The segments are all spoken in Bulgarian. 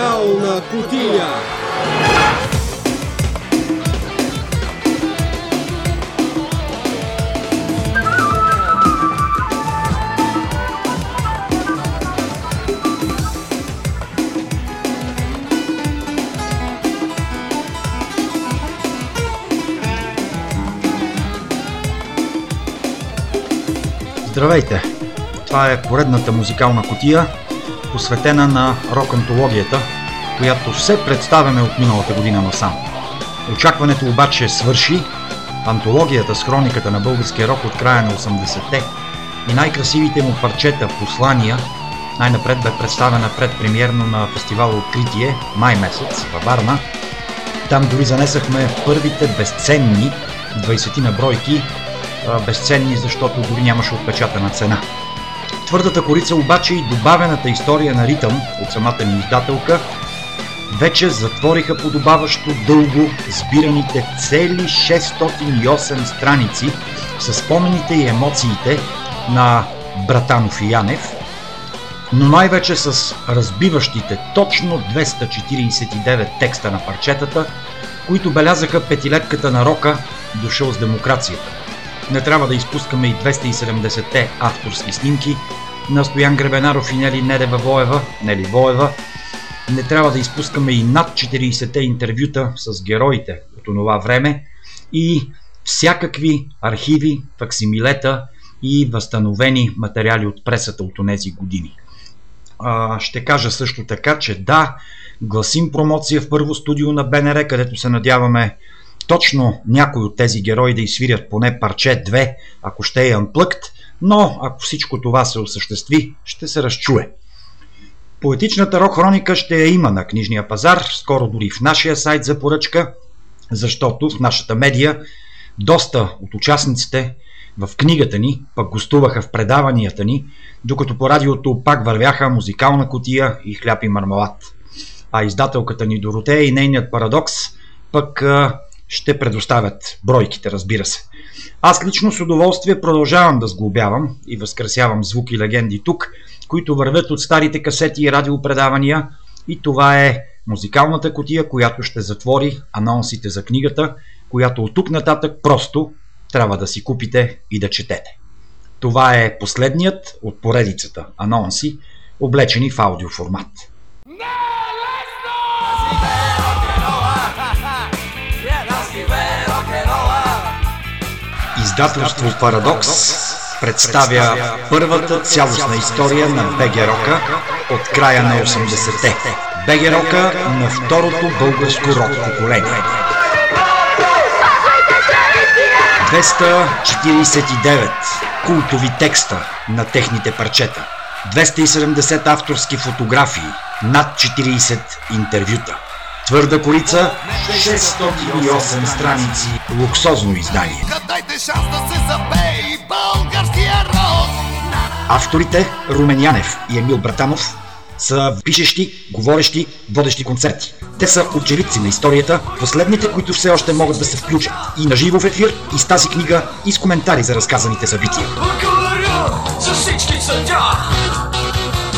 Музикална кутия. Здравейте! Това е поредната музикална котия, посветена на рок-антологията, която все представяме от миналата година насам. Очакването обаче свърши. Антологията с хрониката на българския рок от края на 80-те и най-красивите му парчета, послания, най-напред бе представена предпремиерно на фестивала Откритие, май месец, във Варна. Там дори занесахме първите безценни 20 на бройки безценни, защото дори нямаше отпечатана цена. Твърдата корица обаче и добавената история на ритъм от самата ни издателка вече затвориха подобаващо дълго сбираните цели 608 страници с спомените и емоциите на Братанов и Янев, но най-вече с разбиващите точно 249 текста на парчетата, които белязаха петилетката на рока дошъл с демокрацията. Не трябва да изпускаме и 270-те авторски снимки на Стоян Гребенаров и Нели Недева Воева, Нели Воева. Не трябва да изпускаме и над 40-те интервюта с героите от онова време и всякакви архиви, факсимилета и възстановени материали от пресата от тези години. А, ще кажа също така, че да, гласим промоция в първо студио на БНР, където се надяваме точно някой от тези герои да изсвирят поне парче 2, ако ще е unplugged, но ако всичко това се осъществи, ще се разчуе. Поетичната рок хроника ще я има на книжния пазар, скоро дори в нашия сайт за поръчка, защото в нашата медия доста от участниците в книгата ни пък гостуваха в предаванията ни, докато по радиото пак вървяха музикална котия и хляб и мармалат. А издателката ни Доротея и нейният парадокс пък ще предоставят бройките, разбира се. Аз лично с удоволствие продължавам да сглобявам и възкресявам звуки и легенди тук, които вървят от старите касети и радиопредавания и това е музикалната котия, която ще затвори анонсите за книгата, която от тук нататък просто трябва да си купите и да четете. Това е последният от поредицата анонси, облечени в аудиоформат. Издателство Парадокс представя първата цялостна история на БГ Рока от края на 80-те. БГ Рока на второто българско рок поколение. 249 култови текста на техните парчета. 270 авторски фотографии, над 40 интервюта. Твърда корица, 608 страници, луксозно издание. Дайте шанс да се забее българския рок! Авторите Румен Янев и Емил Братанов са пишещи, говорещи, водещи концерти. Те са очевидци на историята, последните, които все още могат да се включат и на живо в ефир, и с тази книга, и с коментари за разказаните събития. Благодаря за всички за тях!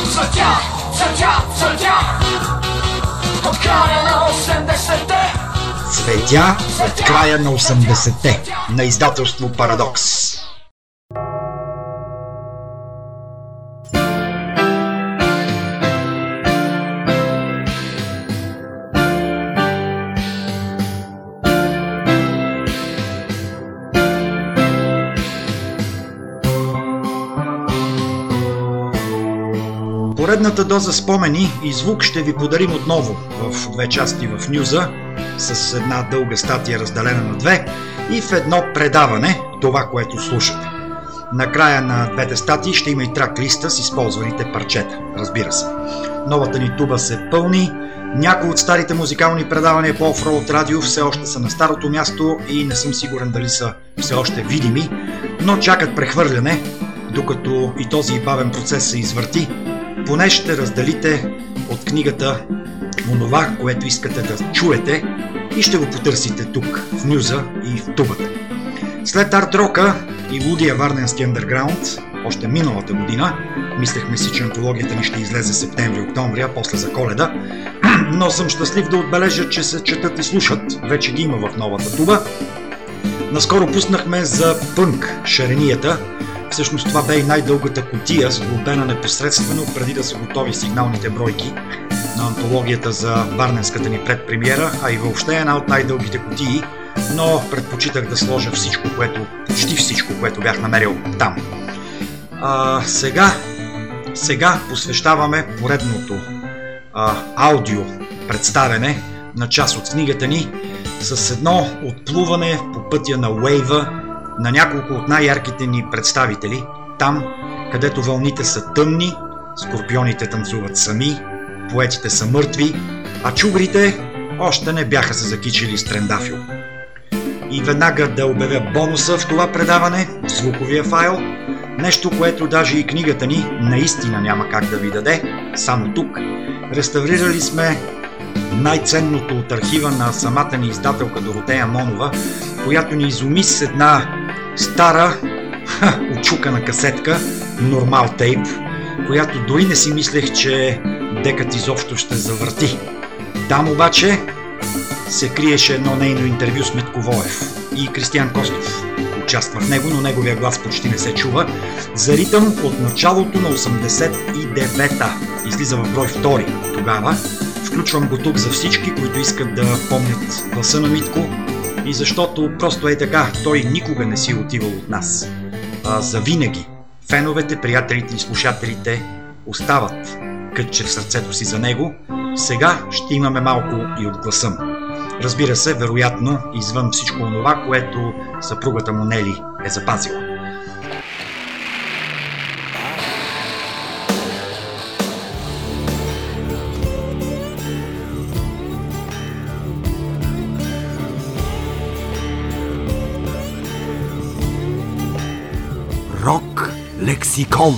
За тях! За тях! За тях! От края на 80-те Цветя от края на 80-те на издателство Парадокс. Поредната доза спомени и звук ще ви подарим отново в две части в Нюза, с една дълга статия разделена на две и в едно предаване, това, което слушате. Накрая на двете статии ще има и трак листа с използваните парчета, разбира се. Новата ни туба се пълни, някои от старите музикални предавания по Offroad радио все още са на старото място и не съм сигурен дали са все още видими, но чакат прехвърляне, докато и този бавен процес се извърти поне ще разделите от книгата онова, което искате да чуете и ще го потърсите тук, в Нюза и в тубата. След арт рока и лудия варненски андерграунд, още миналата година. Мислехме си, че антологията ни ще излезе септември-октомври, а после за коледа. Но съм щастлив да отбележа, че се четат и слушат. Вече ги има в новата туба. Наскоро пуснахме за пънк шаренията. Всъщност това бе и най-дългата котия, сглобена непосредствено преди да са готови сигналните бройки на антологията за Варненската ни предпремиера, а и въобще една от най-дългите котии, но предпочитах да сложа всичко, което, почти всичко, което бях намерил там. А, сега, сега посвещаваме поредното а, аудио представене на част от книгата ни с едно отплуване по пътя на Уейва на няколко от най-ярките ни представители, там, където вълните са тъмни, скорпионите танцуват сами, поетите са мъртви, а чугрите още не бяха се закичили с трендафил. И веднага да обявя бонуса в това предаване, звуковия файл, нещо, което даже и книгата ни наистина няма как да ви даде, само тук. Реставрирали сме най-ценното от архива на самата ни издателка Доротея Монова, която ни изуми с една стара, ха, очукана касетка, нормал тейп, която дори не си мислех, че декът изобщо ще завърти. Там обаче се криеше едно нейно интервю с Митко Воев и Кристиян Костов. Участва в него, но неговия глас почти не се чува. За ритъм от началото на 89-та. Излиза в брой втори тогава. Включвам го тук за всички, които искат да помнят гласа на Митко и защото просто е така, той никога не си отивал от нас. А, за винаги. Феновете, приятелите и слушателите остават кътче в сърцето си за него. Сега ще имаме малко и от гласа му. Разбира се, вероятно, извън всичко това, което съпругата му Нели е запазила. Лексикон.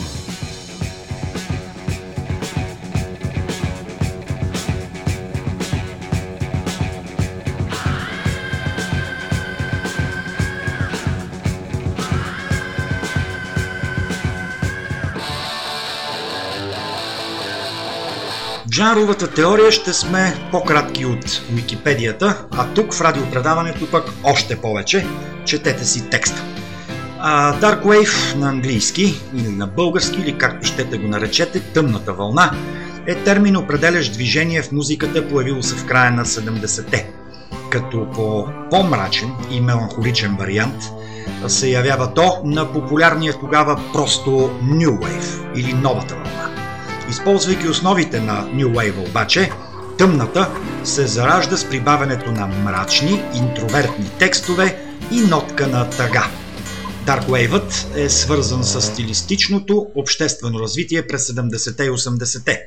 жанровата теория ще сме по-кратки от Википедията, а тук в радиопредаването пък още повече. Четете си текста. Dark Wave на английски или на български, или както щете го наречете, тъмната вълна, е термин определящ движение в музиката, появило се в края на 70-те. Като по по-мрачен и меланхоличен вариант се явява то на популярния тогава просто New Wave или новата вълна. Използвайки основите на New Wave обаче, тъмната се заражда с прибавянето на мрачни, интровертни текстове и нотка на тъга. Darkwave е свързан с стилистичното обществено развитие през 70-те и 80-те.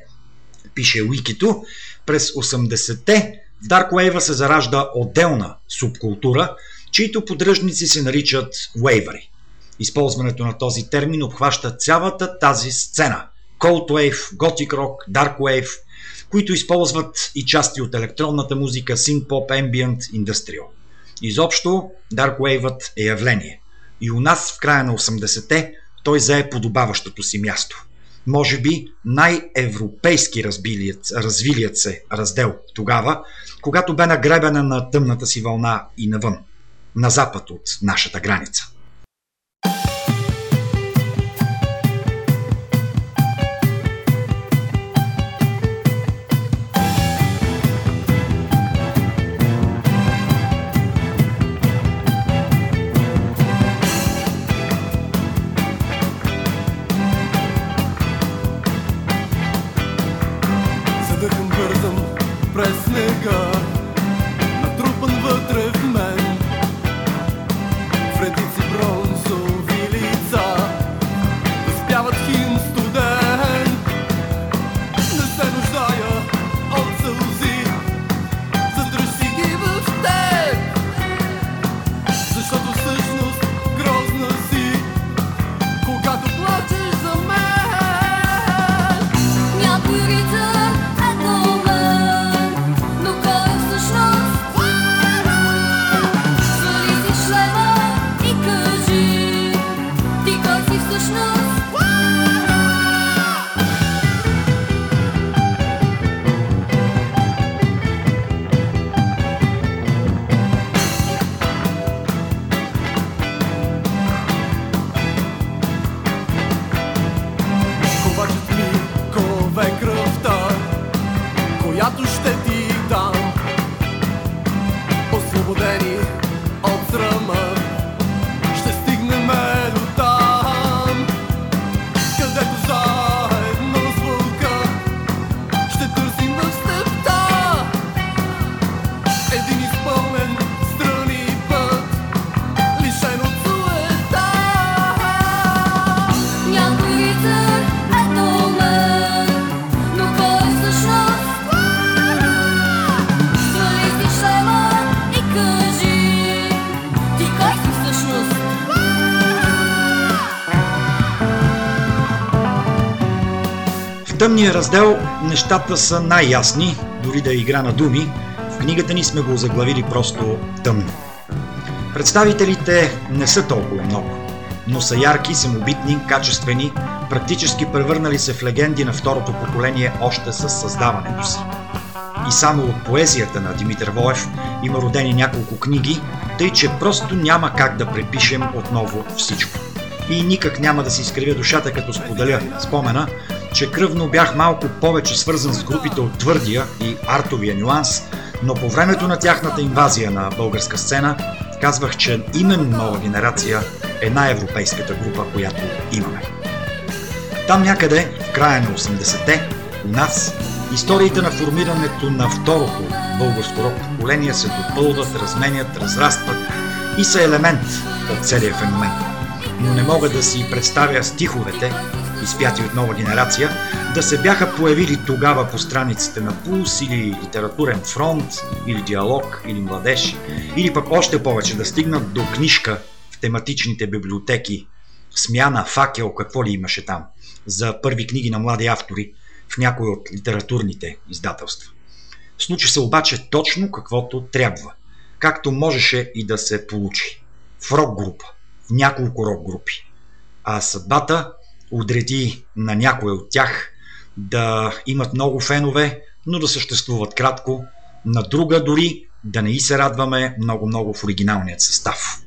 Пише Уикито, през 80-те в Darkwave се заражда отделна субкултура, чието поддръжници се наричат вейвари. Използването на този термин обхваща цялата тази сцена – Cold Wave, Gothic Rock, Dark Wave, които използват и части от електронната музика, Synth-Pop, Ambient, Industrial. Изобщо Dark Wave е явление. И у нас в края на 80-те той зае подобаващото си място. Може би най-европейски развилият, се раздел тогава, когато бе нагребена на тъмната си вълна и навън, на запад от нашата граница. Тъмния раздел нещата са най-ясни, дори да е игра на думи. В книгата ни сме го заглавили просто тъмно. Представителите не са толкова много, но са ярки, самобитни, качествени, практически превърнали се в легенди на второто поколение още с създаването си. И само от поезията на Димитър Воев има родени няколко книги, тъй че просто няма как да препишем отново всичко. И никак няма да си изкривя душата, като споделя спомена, че кръвно бях малко повече свързан с групите от твърдия и артовия нюанс, но по времето на тяхната инвазия на българска сцена казвах, че именно нова генерация е най-европейската група, която имаме. Там някъде, в края на 80-те, у нас, историите на формирането на второто българско рок поколение се допълват, разменят, разрастват и са елемент от целия феномен. Но не мога да си представя стиховете, изпяти от нова генерация, да се бяха появили тогава по страниците на Пулс или Литературен фронт, или Диалог, или Младеж, или пък още повече да стигнат до книжка в тематичните библиотеки, смяна, факел, какво ли имаше там, за първи книги на млади автори в някои от литературните издателства. Случи се обаче точно каквото трябва, както можеше и да се получи. В рок група, в няколко рок групи. А съдбата отреди на някой от тях да имат много фенове, но да съществуват кратко, на друга дори да не и се радваме много-много в оригиналният състав.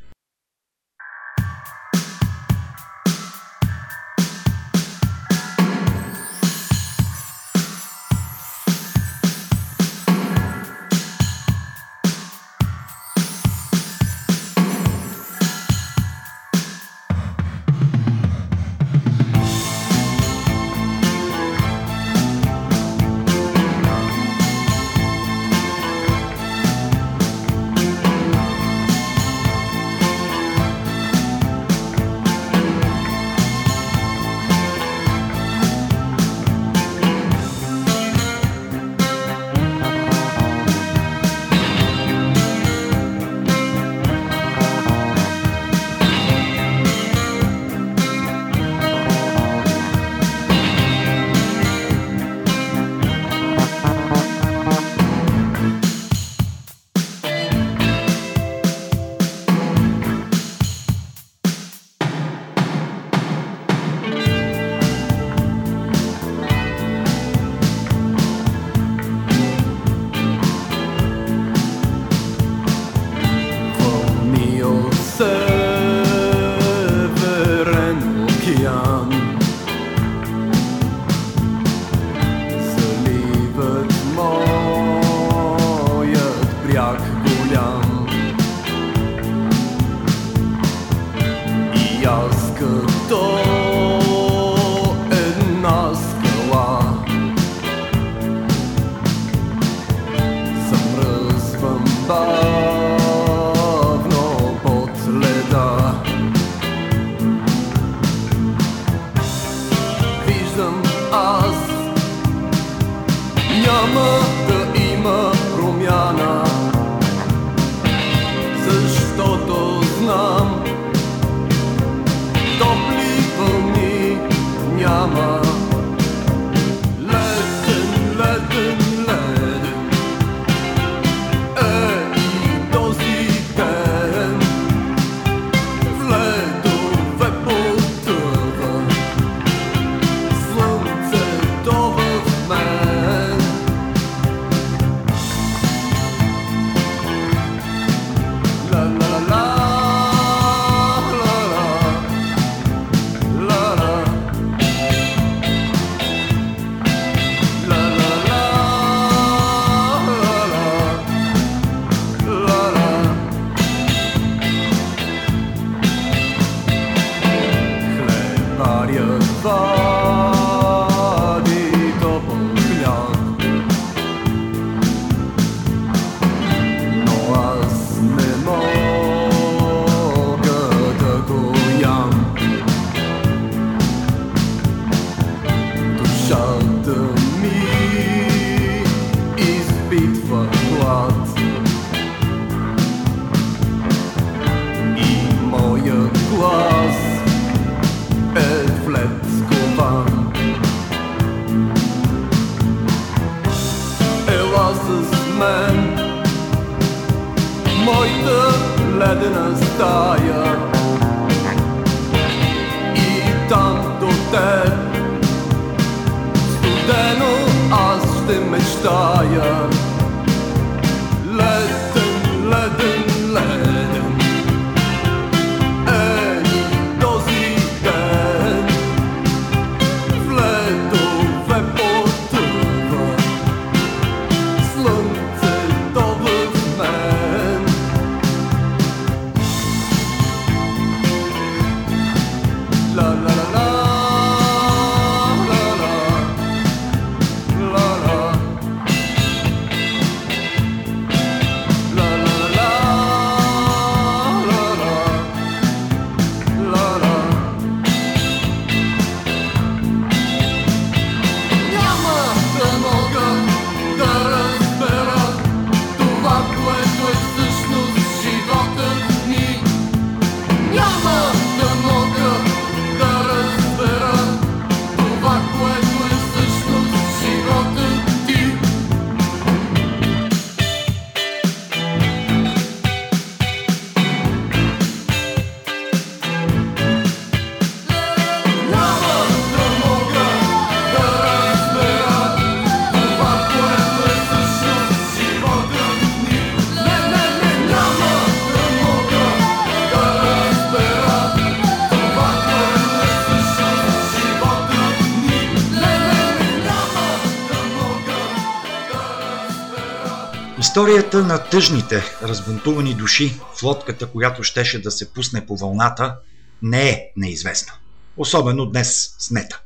Историята на тъжните, разбунтувани души в лодката, която щеше да се пусне по вълната, не е неизвестна. Особено днес с нета.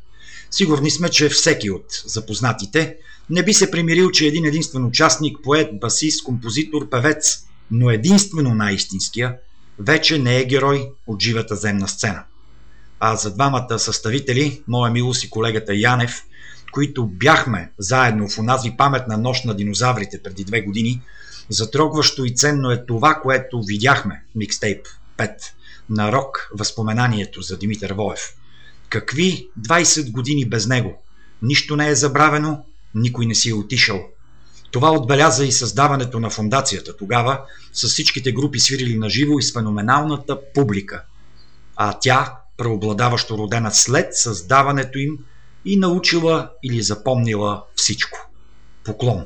Сигурни сме, че всеки от запознатите не би се примирил, че един единствен участник, поет, басист, композитор, певец, но единствено най-истинския, вече не е герой от живата земна сцена. А за двамата съставители, моя милост и колегата Янев, които бяхме заедно в онази паметна нощ на динозаврите преди две години, затрогващо и ценно е това, което видяхме микстейп 5 на рок възпоменанието за Димитър Воев. Какви 20 години без него? Нищо не е забравено, никой не си е отишъл. Това отбеляза и създаването на фундацията тогава, с всичките групи свирили на живо и с феноменалната публика. А тя, преобладаващо родена след създаването им, и научила или запомнила всичко. Поклон.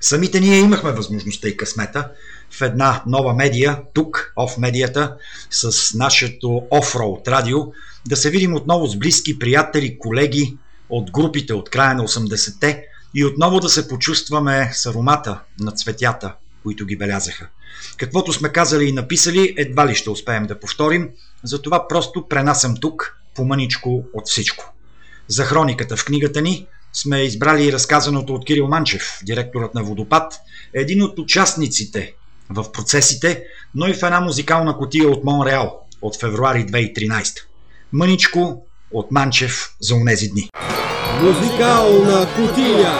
Самите ние имахме възможността и късмета в една нова медия, тук, оф медията, с нашето офроуд радио, да се видим отново с близки приятели, колеги от групите от края на 80-те и отново да се почувстваме с аромата на цветята, които ги белязаха. Каквото сме казали и написали, едва ли ще успеем да повторим, затова просто пренасям тук помъничко от всичко. За хрониката в книгата ни сме избрали и разказаното от Кирил Манчев, директорът на Водопад, един от участниците в процесите, но и в една музикална котия от Монреал от февруари 2013. Мъничко от Манчев за унези дни. Музикална кутия.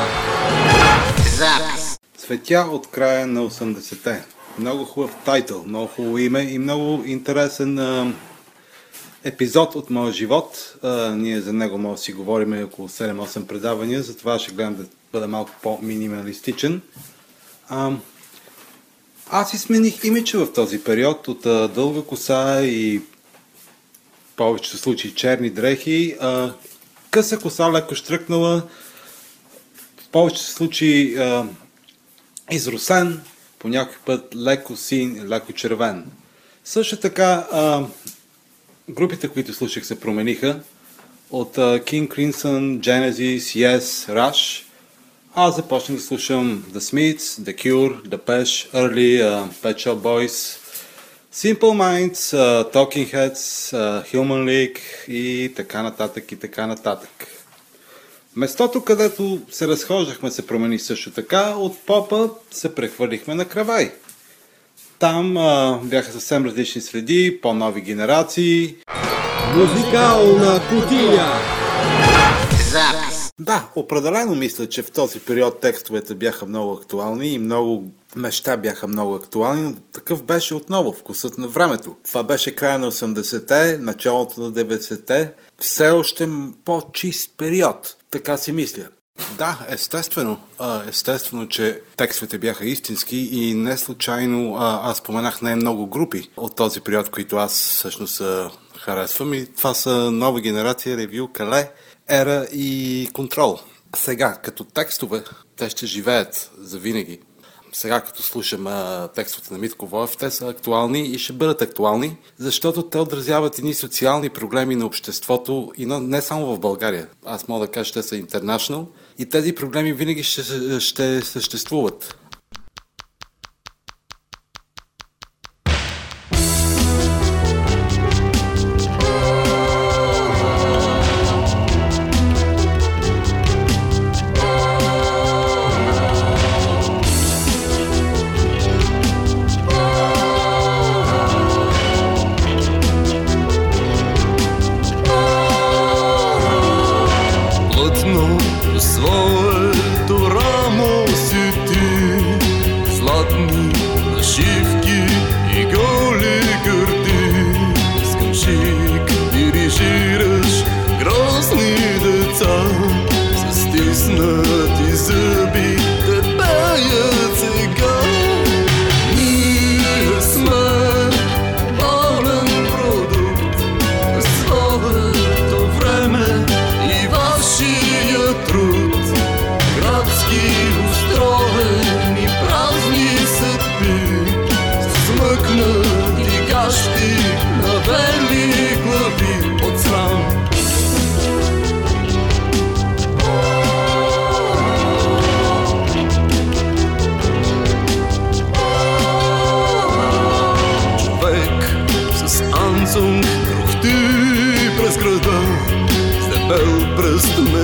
Светя от края на 80-те. Много хубав тайтъл, много хубаво име и много интересен епизод от моя живот. А, ние за него може да си говорим около 7-8 предавания, затова ще гледам да бъда малко по-минималистичен. А, аз си смених имиджа в този период от а, дълга коса и в повечето случаи черни дрехи. А, къса коса леко штръкнала, в повечето случаи а, изросен, по някой път леко син, леко червен. Също така, а, групите, които слушах, се промениха. От а, King Crimson, Genesis, Yes, Rush. Аз започнах да слушам The Smiths, The Cure, The Pesh, Early, uh, Pet Shop Boys, Simple Minds, uh, Talking Heads, uh, Human League и така нататък и така нататък. Местото, където се разхождахме, се промени също така. От попа се прехвърлихме на кравай. Там а, бяха съвсем различни среди, по-нови генерации. Музикална кутия. Да, определено мисля, че в този период текстовете бяха много актуални и много неща бяха много актуални, но такъв беше отново вкусът на времето. Това беше края на 80-те, началото на 90-те, все още по-чист период, така си мисля. Да, естествено. Естествено, че текстовете бяха истински и не случайно аз споменах най-много групи от този период, които аз всъщност харесвам и това са нова генерация, ревю, кале, ера и контрол. Сега, като текстове, те ще живеят за винаги. Сега, като слушам текстовете на Митко Воев, те са актуални и ще бъдат актуални, защото те отразяват едни социални проблеми на обществото и не само в България. Аз мога да кажа, че те са international и тези проблеми винаги ще, ще съществуват.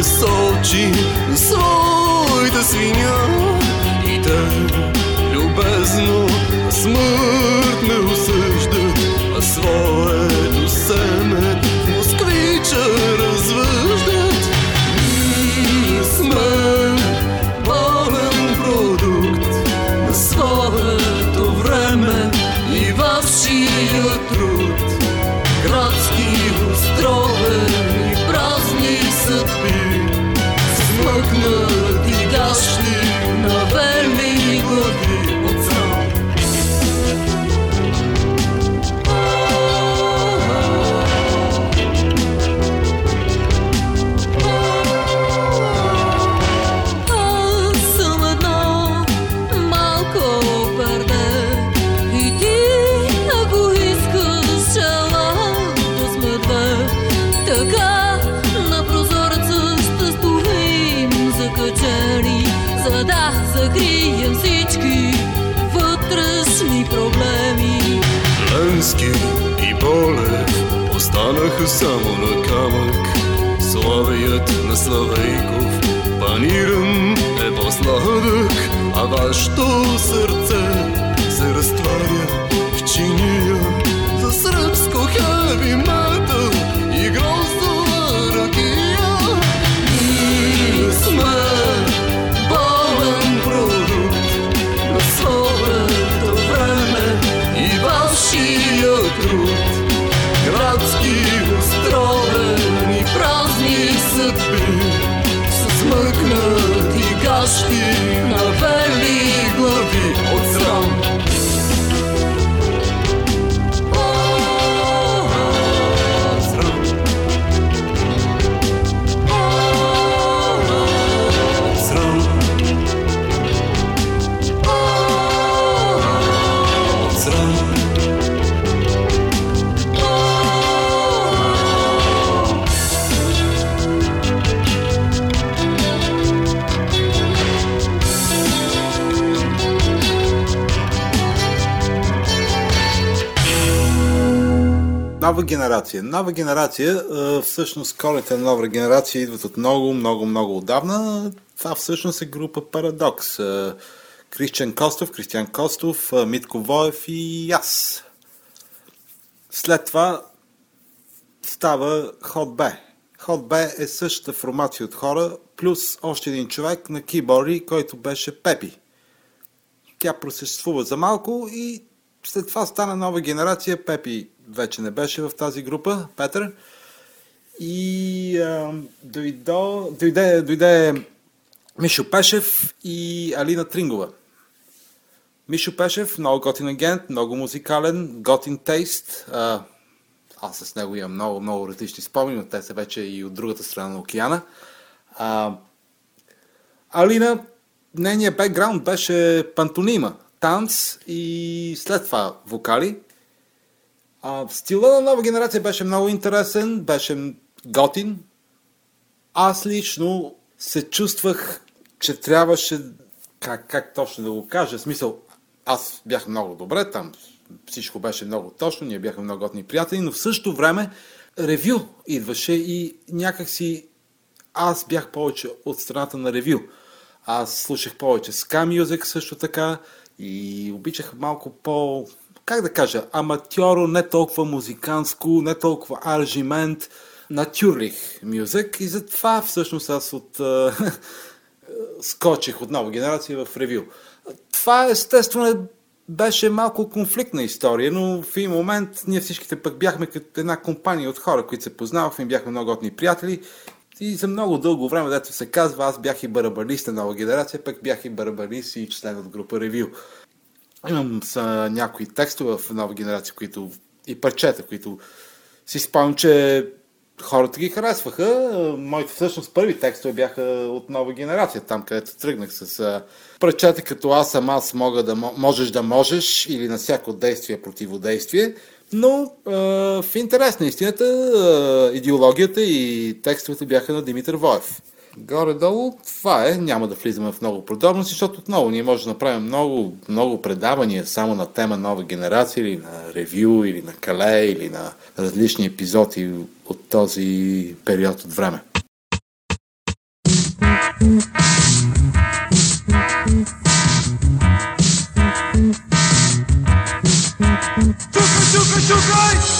Сочи своята свиня. И те любезно смърт Славейков паниран е по-сладък, а вашето сърце се разтваря в чиния. За сръбско хеви Нова генерация. Нова генерация, всъщност корите на нова генерация идват от много, много, много отдавна. Това всъщност е група Парадокс. Кристиан Костов, Кристиан Костов, Митко Воев и аз. След това става Ход Б. Ход Б е същата формация от хора, плюс още един човек на киборди, който беше Пепи. Тя просъществува за малко и след това стана нова генерация. Пепи вече не беше в тази група, Петър. И а, дойдо, дойде, дойде Мишо Пешев и Алина Трингова. Мишо Пешев, много готин агент, много музикален, готин тейст. А, аз с него имам много, много различни спомени, но те са вече и от другата страна на океана. А, Алина, нейният бекграунд беше пантонима, танц и след това вокали. А, стила на нова генерация беше много интересен, беше готин. Аз лично се чувствах, че трябваше, как, как точно да го кажа, в смисъл, аз бях много добре там, всичко беше много точно, ние бяхме много готни приятели, но в същото време ревю идваше и някакси аз бях повече от страната на ревю. Аз слушах повече ска мюзик също така и обичах малко по, как да кажа, аматьоро, не толкова музиканско, не толкова аржимент, натюрлих мюзик и затова всъщност аз от скочих от нова генерация в ревю. Това естествено беше малко конфликтна история, но в един момент ние всичките пък бяхме като една компания от хора, които се познавахме, бяхме много готни приятели и за много дълго време, дето се казва, аз бях и барабалист на нова генерация, пък бях и барабалист и член от група Ревю. Имам са някои текстове в нова генерация, които и парчета, които си спомням, че хората ги харесваха. Моите всъщност първи текстове бяха от нова генерация, там където тръгнах с прочета като аз съм аз мога да можеш да можеш или на всяко действие противодействие. Но е, в интерес на истината е, идеологията и текстовете бяха на Димитър Воев. Горе-долу това е, няма да влизаме в много подробности, защото отново ние можем да направим много, много предавания само на тема нова генерация или на ревю, или на кале, или на различни епизоди от този период от време. Чукай, чукай, чукай!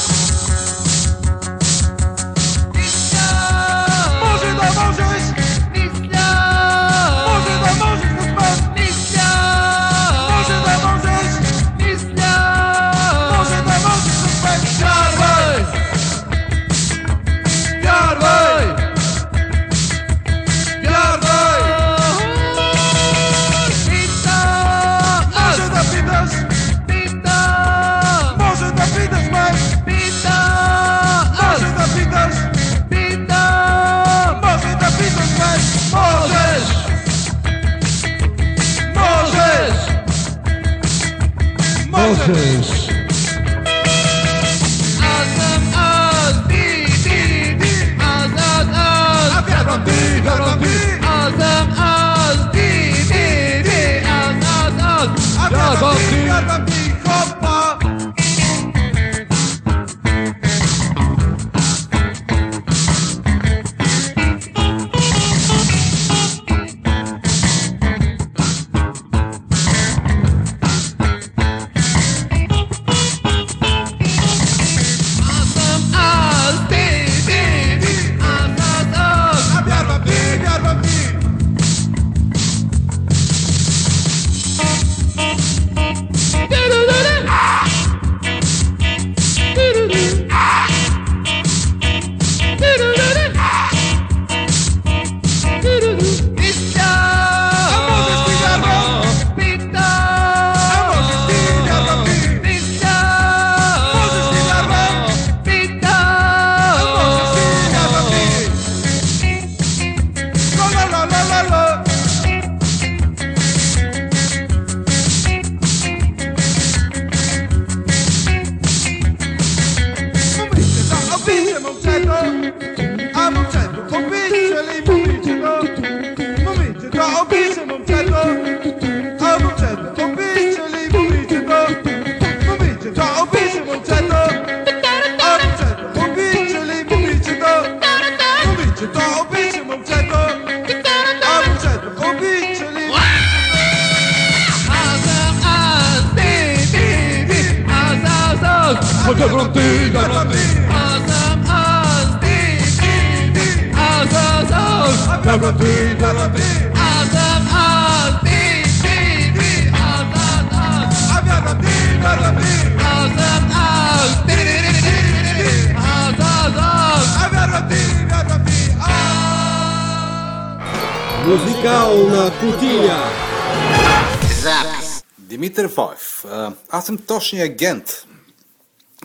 Точният агент,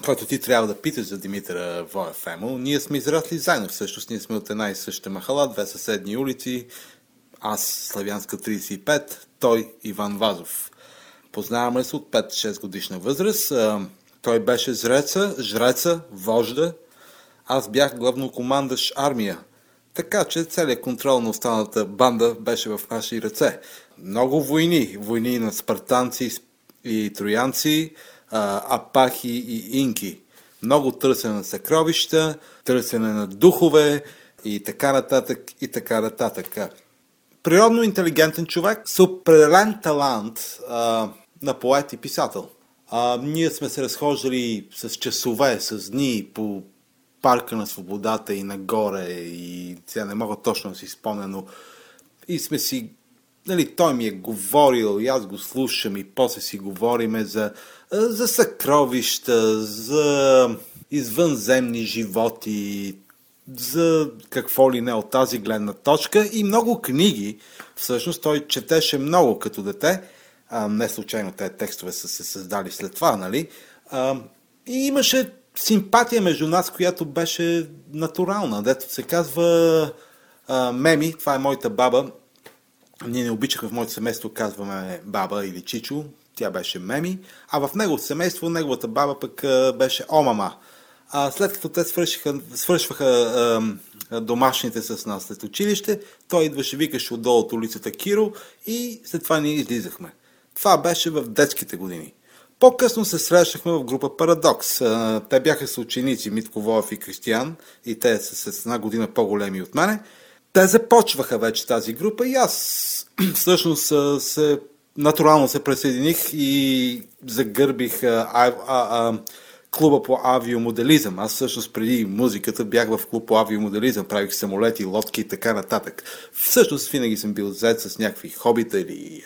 който ти трябва да питаш за Димитър Воев Емо. Ние сме израсли заедно, всъщност ние сме от една и съща махала, две съседни улици. Аз Славянска 35, той Иван Вазов. Познаваме се от 5-6 годишна възраст. Той беше жреца, жреца, вожда. Аз бях главнокомандащ армия. Така че целият контрол на останалата банда беше в наши ръце. Много войни. Войни на спартанци и троянци, апахи и инки. Много търсене на съкровища, търсене на духове и така нататък и така нататък. Природно интелигентен човек с определен талант а, на поет и писател. А, ние сме се разхождали с часове, с дни по парка на свободата и нагоре и сега не мога точно да си спомня, но и сме си нали, той ми е говорил и аз го слушам и после си говориме за, за съкровища, за извънземни животи, за какво ли не от тази гледна точка и много книги. Всъщност той четеше много като дете. А, не случайно тези текстове са се създали след това, нали? А, и имаше симпатия между нас, която беше натурална. Дето се казва а, Меми, това е моята баба, ние не обичахме в моето семейство, казваме баба или чичо, тя беше Меми, а в неговото семейство, неговата баба пък беше Омама. А след като те свършиха, свършваха а, домашните с нас след училище, той идваше, викаше отдолу от улицата Киро и след това ние излизахме. Това беше в детските години. По-късно се срещахме в група Парадокс. Те бяха съученици Митко Воев и Кристиян и те са с една година по-големи от мене. Те започваха вече тази група и аз всъщност се, натурално се присъединих и загърбих а, а, а, клуба по авиомоделизъм. Аз всъщност преди музиката бях в клуб по авиомоделизъм, правих самолети, лодки и така нататък. Всъщност винаги съм бил зает с някакви хобита или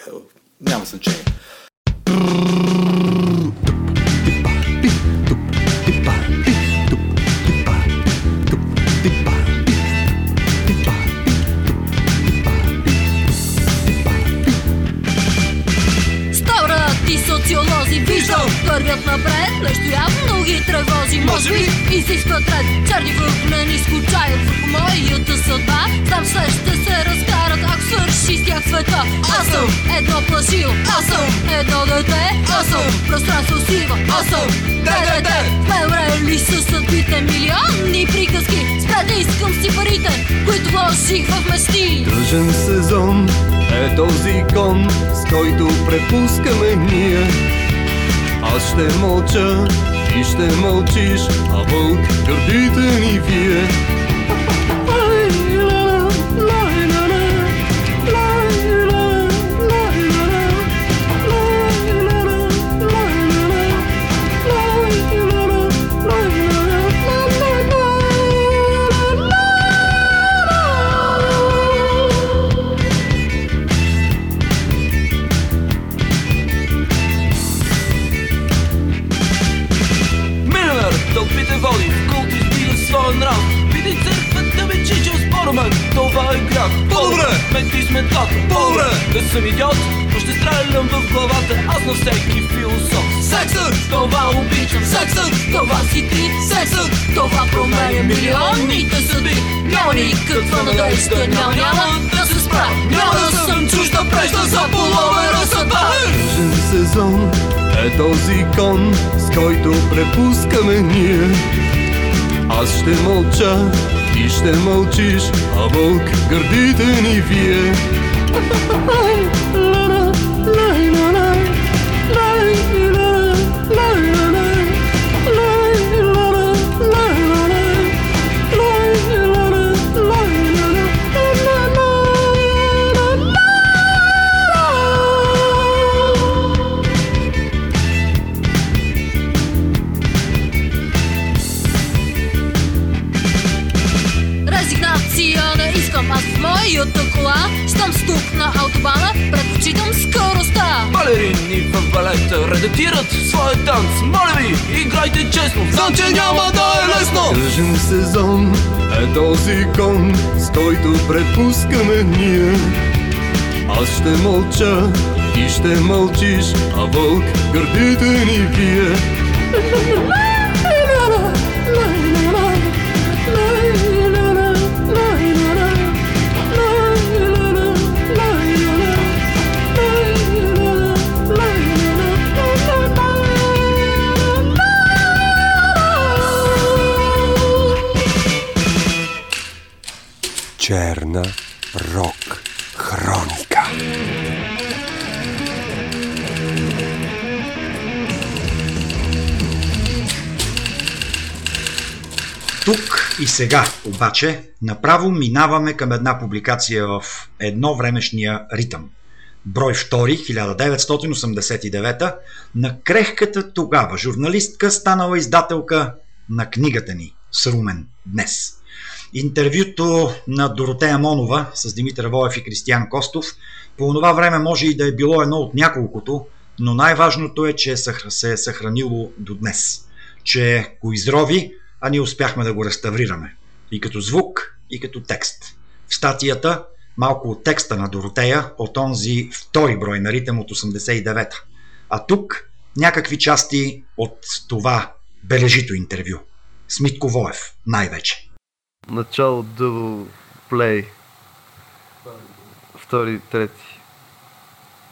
няма значение. Може би изискват ред Черни въгнени скучаят върху моята съдба. Знам след ще се разкарат, ако свърши с тях света. Аз съм едно плашило, аз съм едно дете. Аз съм пространство сива, аз съм ДДТ. Вмерели са съдбите милионни приказки. Спрете искам си парите, които вложих в мечти. Тъжен сезон е този кон, с който препускаме ние. Аз ще мълча, ishte malqish A vëllë kërditë një vje мен, това е грях. По-добре, мети с метлата, по-добре, да съм идиот, но ще стрелям в главата, аз на всеки философ. Сексът! Това обичам Сексът! Това си ти Сексът! Това променя милионите съдби Няма никаква надежда Няма, няма да се справя Няма да съм чужда прежда за половера съдба Тъжен сезон е този кон, с който препускаме ние. Аз ще мълча, ти ще мълчиш, а вълк гърдите ни вие. Резигнация Стук на автобана Предпочитам скоростта Балерини в балета редактират своя танц. Моля ви, играйте честно, знам, че няма да е лесно. Тъжен сезон е този кон, с който препускаме ние. Аз ще мълча, ти ще мълчиш, а вълк гърдите ни бие. Черна рок хроника. Тук и сега, обаче, направо минаваме към една публикация в едно времешния ритъм. Брой 2, 1989, на крехката тогава журналистка, станала издателка на книгата ни Срумен днес. Интервюто на Доротея Монова с Димитър Воев и Кристиян Костов по това време може и да е било едно от няколкото, но най-важното е, че се е съхранило до днес. Че го изрови, а ние успяхме да го реставрираме. И като звук, и като текст. В статията малко от текста на Доротея от онзи втори брой на ритъм от 89-та. А тук някакви части от това бележито интервю. С Митко Воев най-вече. Начало дъбл плей. Втори, трети.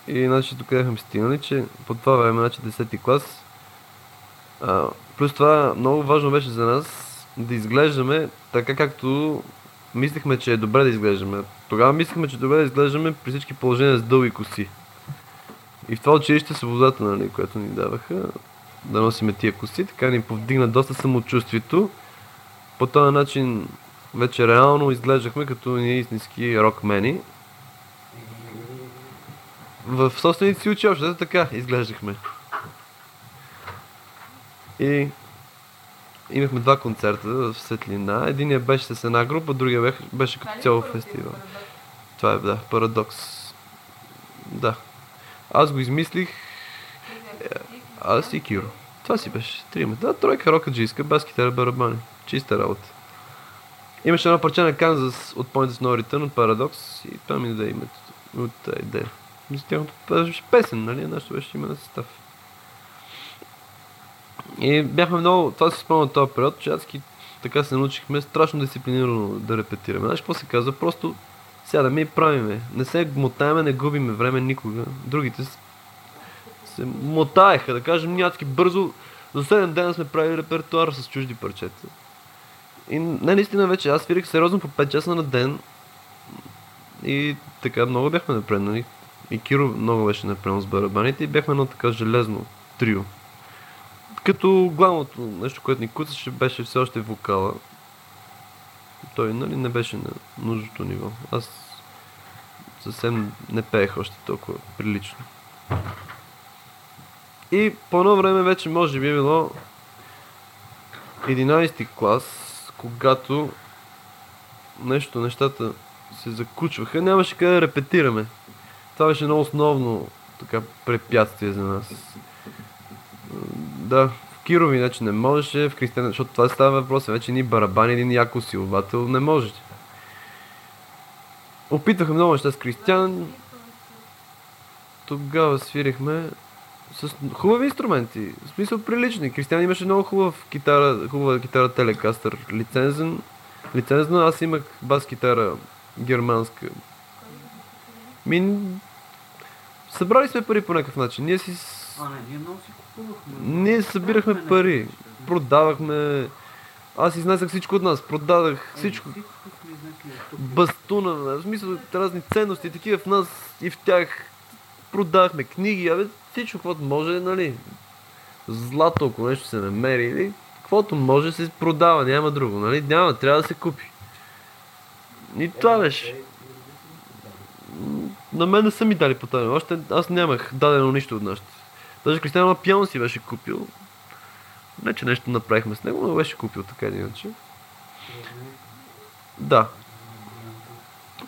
И значи тук бяхме стигнали, че по това време, значи 10-ти клас, а, плюс това много важно беше за нас да изглеждаме така както мислихме, че е добре да изглеждаме. Тогава мислихме, че е добре да изглеждаме при всички положения с дълги коси. И в това училище свободата, нали, което ни даваха, да носиме тия коси, така ни повдигна доста самочувствието. По този начин вече реално изглеждахме като ние истински рокмени. В собствените си очи общо така изглеждахме. И имахме два концерта в Светлина. Единият беше с една група, другия беше, беше като цяло фестивал. Това е, да, парадокс. Да. Аз го измислих. Е, Аз и Киро. Това си беше. Трима. Да, тройка рокаджийска, бас китара, барабани. Чиста работа. Имаше едно парче на Канзас от Points No Return от Paradox и това ми даде името от идея. Мисля, тяхното беше песен, нали? Нашето беше име на състав. И бяхме много, това си спомня този период, че адски така се научихме страшно дисциплинирано да репетираме. Знаеш какво се казва? Просто сядаме и правиме. Не се мотаеме, не губиме време никога. Другите с- се мотаеха, да кажем, ние адски бързо. За 7 дена сме правили репертуар с чужди парчета. И не, наистина вече, аз свирих сериозно по 5 часа на ден. И така много бяхме напреднали. И Киро много беше напреднал с барабаните и бяхме едно така железно трио. Като главното нещо, което ни куцаше, беше все още вокала. Той нали, не беше на нужното ниво. Аз съвсем не пеех още толкова прилично. И по едно време вече може би е било 11 клас, когато нещо, нещата се закучваха, нямаше къде да репетираме. Това беше едно основно така препятствие за нас. Да, в Кирови иначе не можеше, в Кристиан, защото това става въпрос, вече ни барабани, един яко силовател, не можете. Опитваха много неща с Кристиан. Тогава свирихме с хубави инструменти, в смисъл прилични. Кристиан имаше много хубав китара, хубава китара Телекастър, лицензен. Лицензна, аз имах бас китара германска. Ми, събрали сме пари по някакъв начин. Ние си с- А, не, ние много си купувахме. ние събирахме пари, продавахме. Аз изнесах всичко от нас, продадах всичко. Всичко. Бастуна, в смисъл разни ценности, такива в нас и в тях. Продавахме книги, абе всичко, каквото може, нали. Злато, ако нещо се намери, или каквото може се продава, няма друго, нали. Няма, трябва да се купи. И това беше. На мен не са ми дали по тази. Още аз нямах дадено нищо от нашите. Даже Кристиан пиано си беше купил. Не, че нещо направихме с него, но беше купил така или иначе. Да.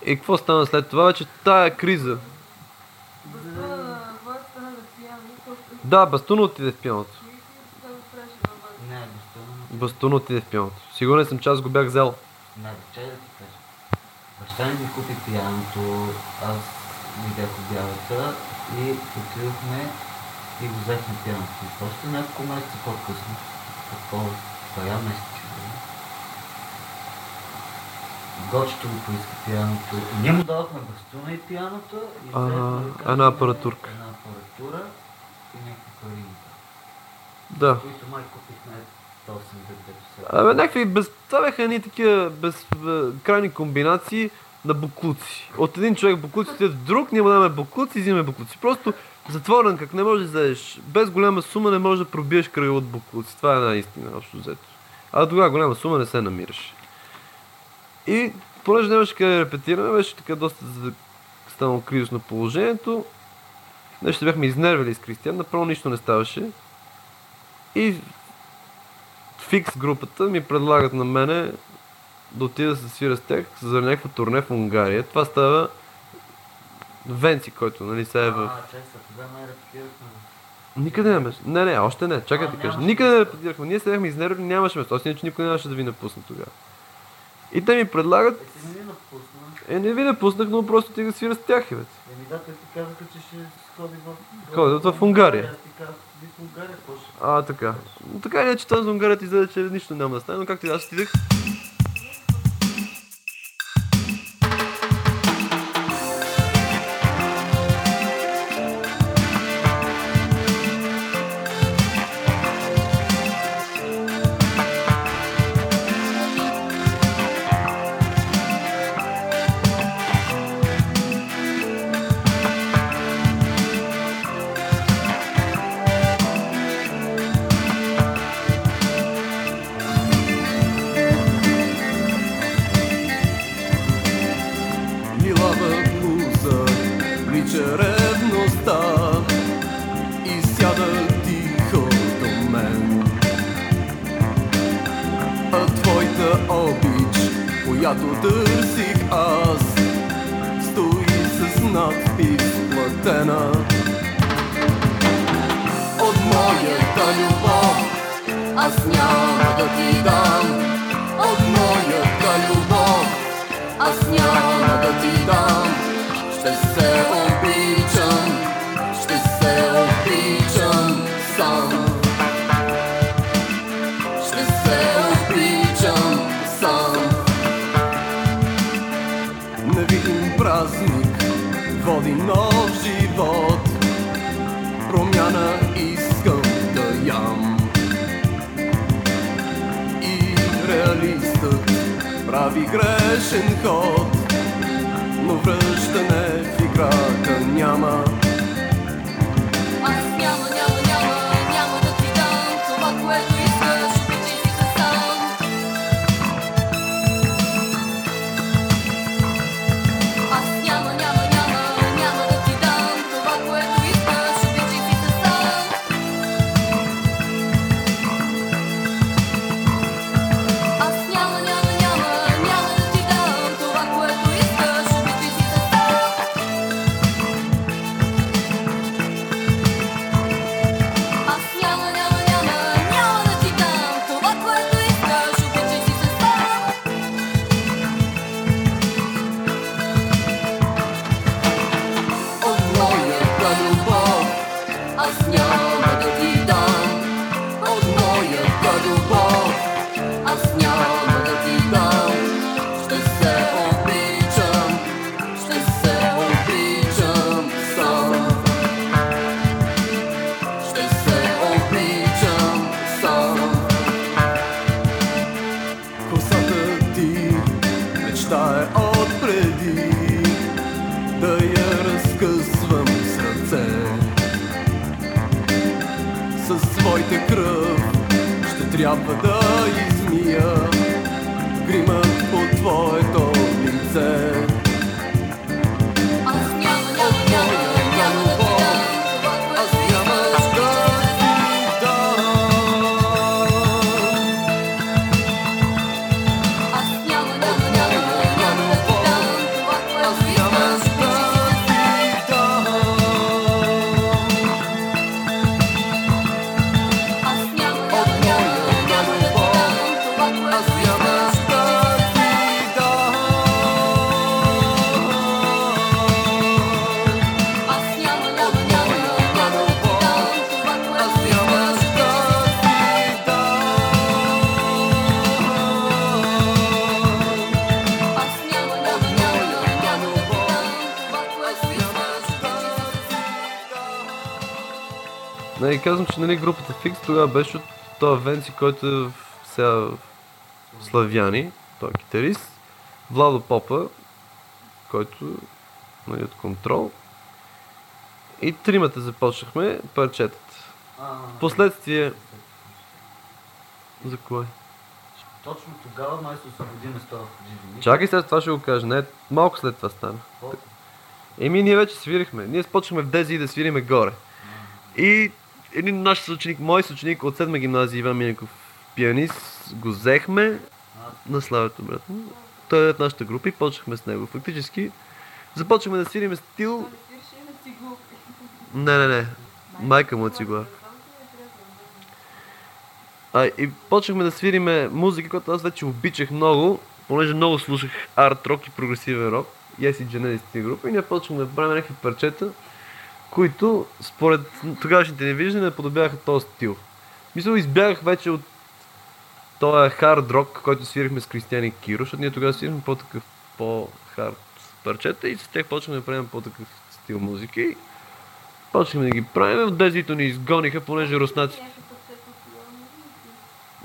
И какво стана след това? Вече тая криза. Да, Бастуна отиде в пианото. Не. Бастуна отиде в пианото. Сигурен съм, че аз го бях взел. Не, чай да ти кажа. Баща ми купи пияното, аз видях обявата и отидохме и го взехме пианото. Още няколко месеца по-късно, какво, бая месец ще бъде. Гочето го поиска пианото. И ние му дадохме бастуна и пианото и взехме една апаратурка. Една апаратура някакви пари. Да. Които май купихме 8 дето се. Абе, някакви без... Това бяха едни такива без... бе- крайни комбинации на буклуци. От един човек буклуци в друг, ние му даваме буклуци и взимаме буклуци. Просто затворен, как не можеш да вземеш. Без голяма сума не можеш да пробиеш кръга от буклуци. Това е една истина, общо взето. А тогава голяма сума не се намираше. И понеже нямаше къде да репетираме, беше така доста станало кризисно положението. Нещо бяхме изнервили с Кристиан, направо нищо не ставаше. И фикс групата ми предлагат на мене да отида да се свира с тях за някакво турне в Унгария. Това става Венци, който нали сега е в... А, чай сега, май репетирахме. Никъде не беше. Не, не, още не. Чакай да кажа. Никъде не репетирахме. Ние седяхме изнервни, нямаше место. Аз иначе никой нямаше да ви напусне тогава. И те ми предлагат... Е, ти не напусна. Е, не ви напуснах, но просто ти да свира с тях, бе. Еми да, те ти казаха, че ще сходи в... Ходят в Унгария. Аз ти казах, ти в Унгария. А, така. Така или иначе този за Унгария ти изгледа, че нищо няма да стане, но както и да, аз отидах. Казвам, че нали, групата Фикс тогава беше от този Венци, който е сега Славяни, той е китарист, Владо Попа, който нали, от контрол. И тримата започнахме парчетата. Последствие... За кое? Точно тогава май се освободиме с това в Чакай сега, това ще го кажа. Не, малко след това стана. Еми, ние вече свирихме. Ние започнахме в Дези да свириме горе. И един наш съученик, мой съученик от седма гимназия, Иван Минеков, пианист, го взехме на славето, брат. Той е от нашата група и почнахме с него. Фактически започваме да свириме стил... Не, не, не. Майка му е цигуар. А, и почнахме да свириме музика, която аз вече обичах много, понеже много слушах арт рок и прогресивен рок. И аз и групи. И ние почнахме да правим някакви парчета, които според тогавашните ни виждания наподобяваха този стил. Мисля, избягах вече от този хард рок, който свирихме с Кристиани Киро, защото ние тогава свирихме по-такъв по-хард парчета и с тях почнахме да правим по-такъв стил музики. И Почнахме да ги правим, в дезито ни изгониха, понеже руснаци...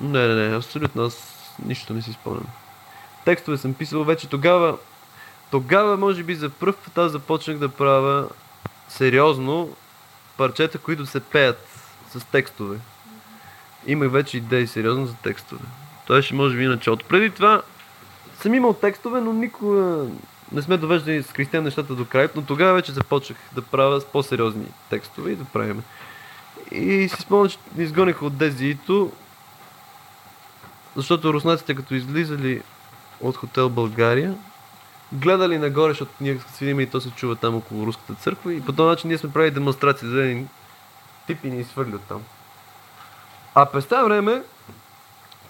Не, не, не, абсолютно, аз нищо не си спомням. Текстове съм писал вече тогава. Тогава, може би, за първ път аз започнах да правя сериозно парчета, които се пеят с текстове. Имах вече идеи сериозно за текстове. Той ще може би иначе. От преди това съм имал текстове, но никога не сме довеждали с Кристиан нещата до край, но тогава вече започнах да правя по-сериозни текстове и да правим. И си спомням, че ни изгониха от Дезиито, защото руснаците като излизали от хотел България, гледали нагоре, защото ние свирим и то се чува там около руската църква и по този начин ние сме правили демонстрации за един тип и ни изхвърлят там. А през това време,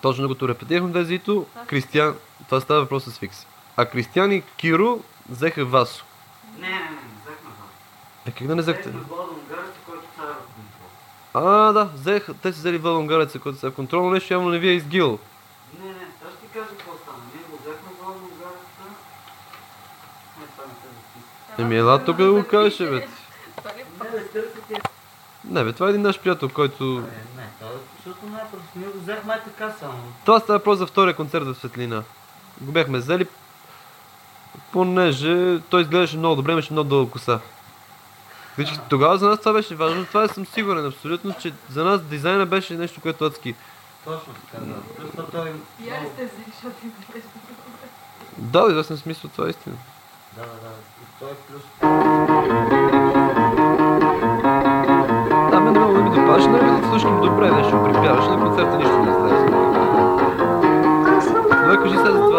точно като репетирахме Дезиито, Кристиан, това става въпрос с Фикс. А Кристиан и Киро взеха Васо. Не, не, не, взехме това. Е, как да не взехте? Взехме който цар в контрол. А, да, взех, те са взели Владо Унгареца, който са в контрол, но нещо явно не ви е изгил. Не, не, сега ще ти кажа какво стана. Ние го взехме Владо Унгареца. Не, това не се записа. Еми, ела тук да го кажеш, бе. Не, бе. Не, това е един наш приятел, който... Не, това е, защото не, просто ние го взехме така само. Това става въпрос за втория концерт в Светлина. Го бяхме взели, понеже той изглеждаше много добре, имаше много дълга коса. Всички, тогава за нас това беше важно, това съм сигурен абсолютно, че за нас дизайна беше нещо, което адски. Точно така, да. Плюс това той... Я ли сте защото им беше Да, в известен смисъл това е истина. Да, да, да. И той плюс... Да, мен много ми но да слушам добре, нещо припяваше, на концерта нищо не излезе. Добре, кажи сега за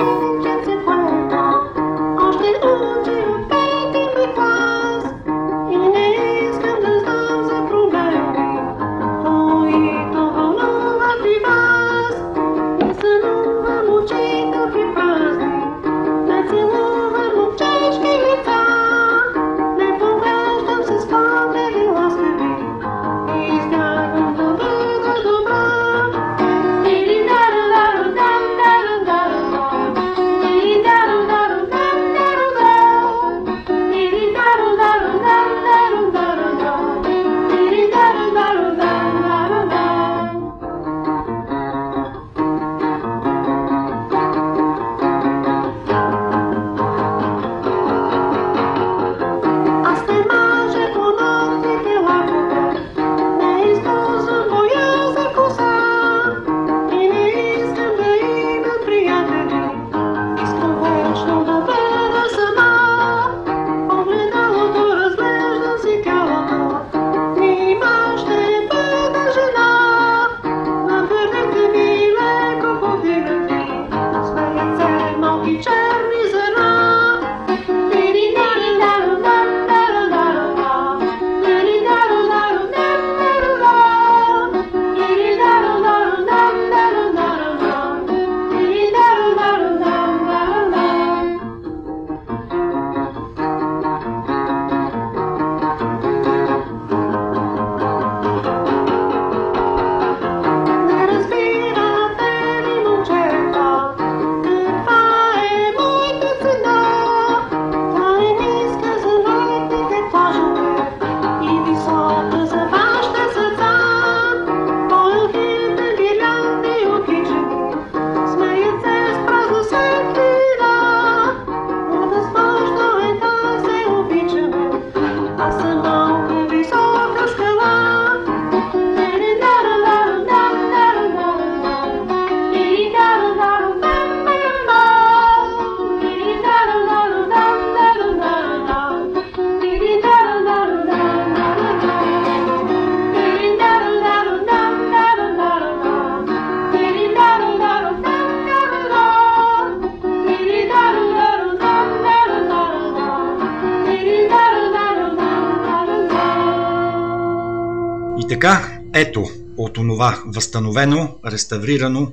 възстановено, реставрирано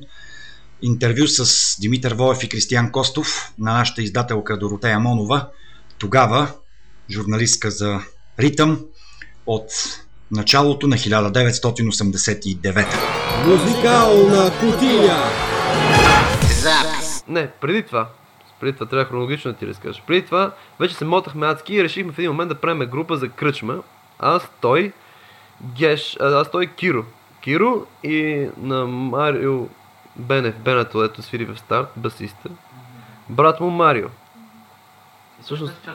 интервю с Димитър Воев и Кристиян Костов на нашата издателка Доротея Монова, тогава журналистка за ритъм от началото на 1989. Музикална кутия. Не, преди това. Преди това трябва хронологично да ти разкажа. Преди това вече се мотахме адски и решихме в един момент да правим група за кръчма. Аз, той, Геш, аз, той, Киро. Киро и на Марио Бенев, Бенато, ето свири в старт, басиста. Брат му Марио. Всъщност...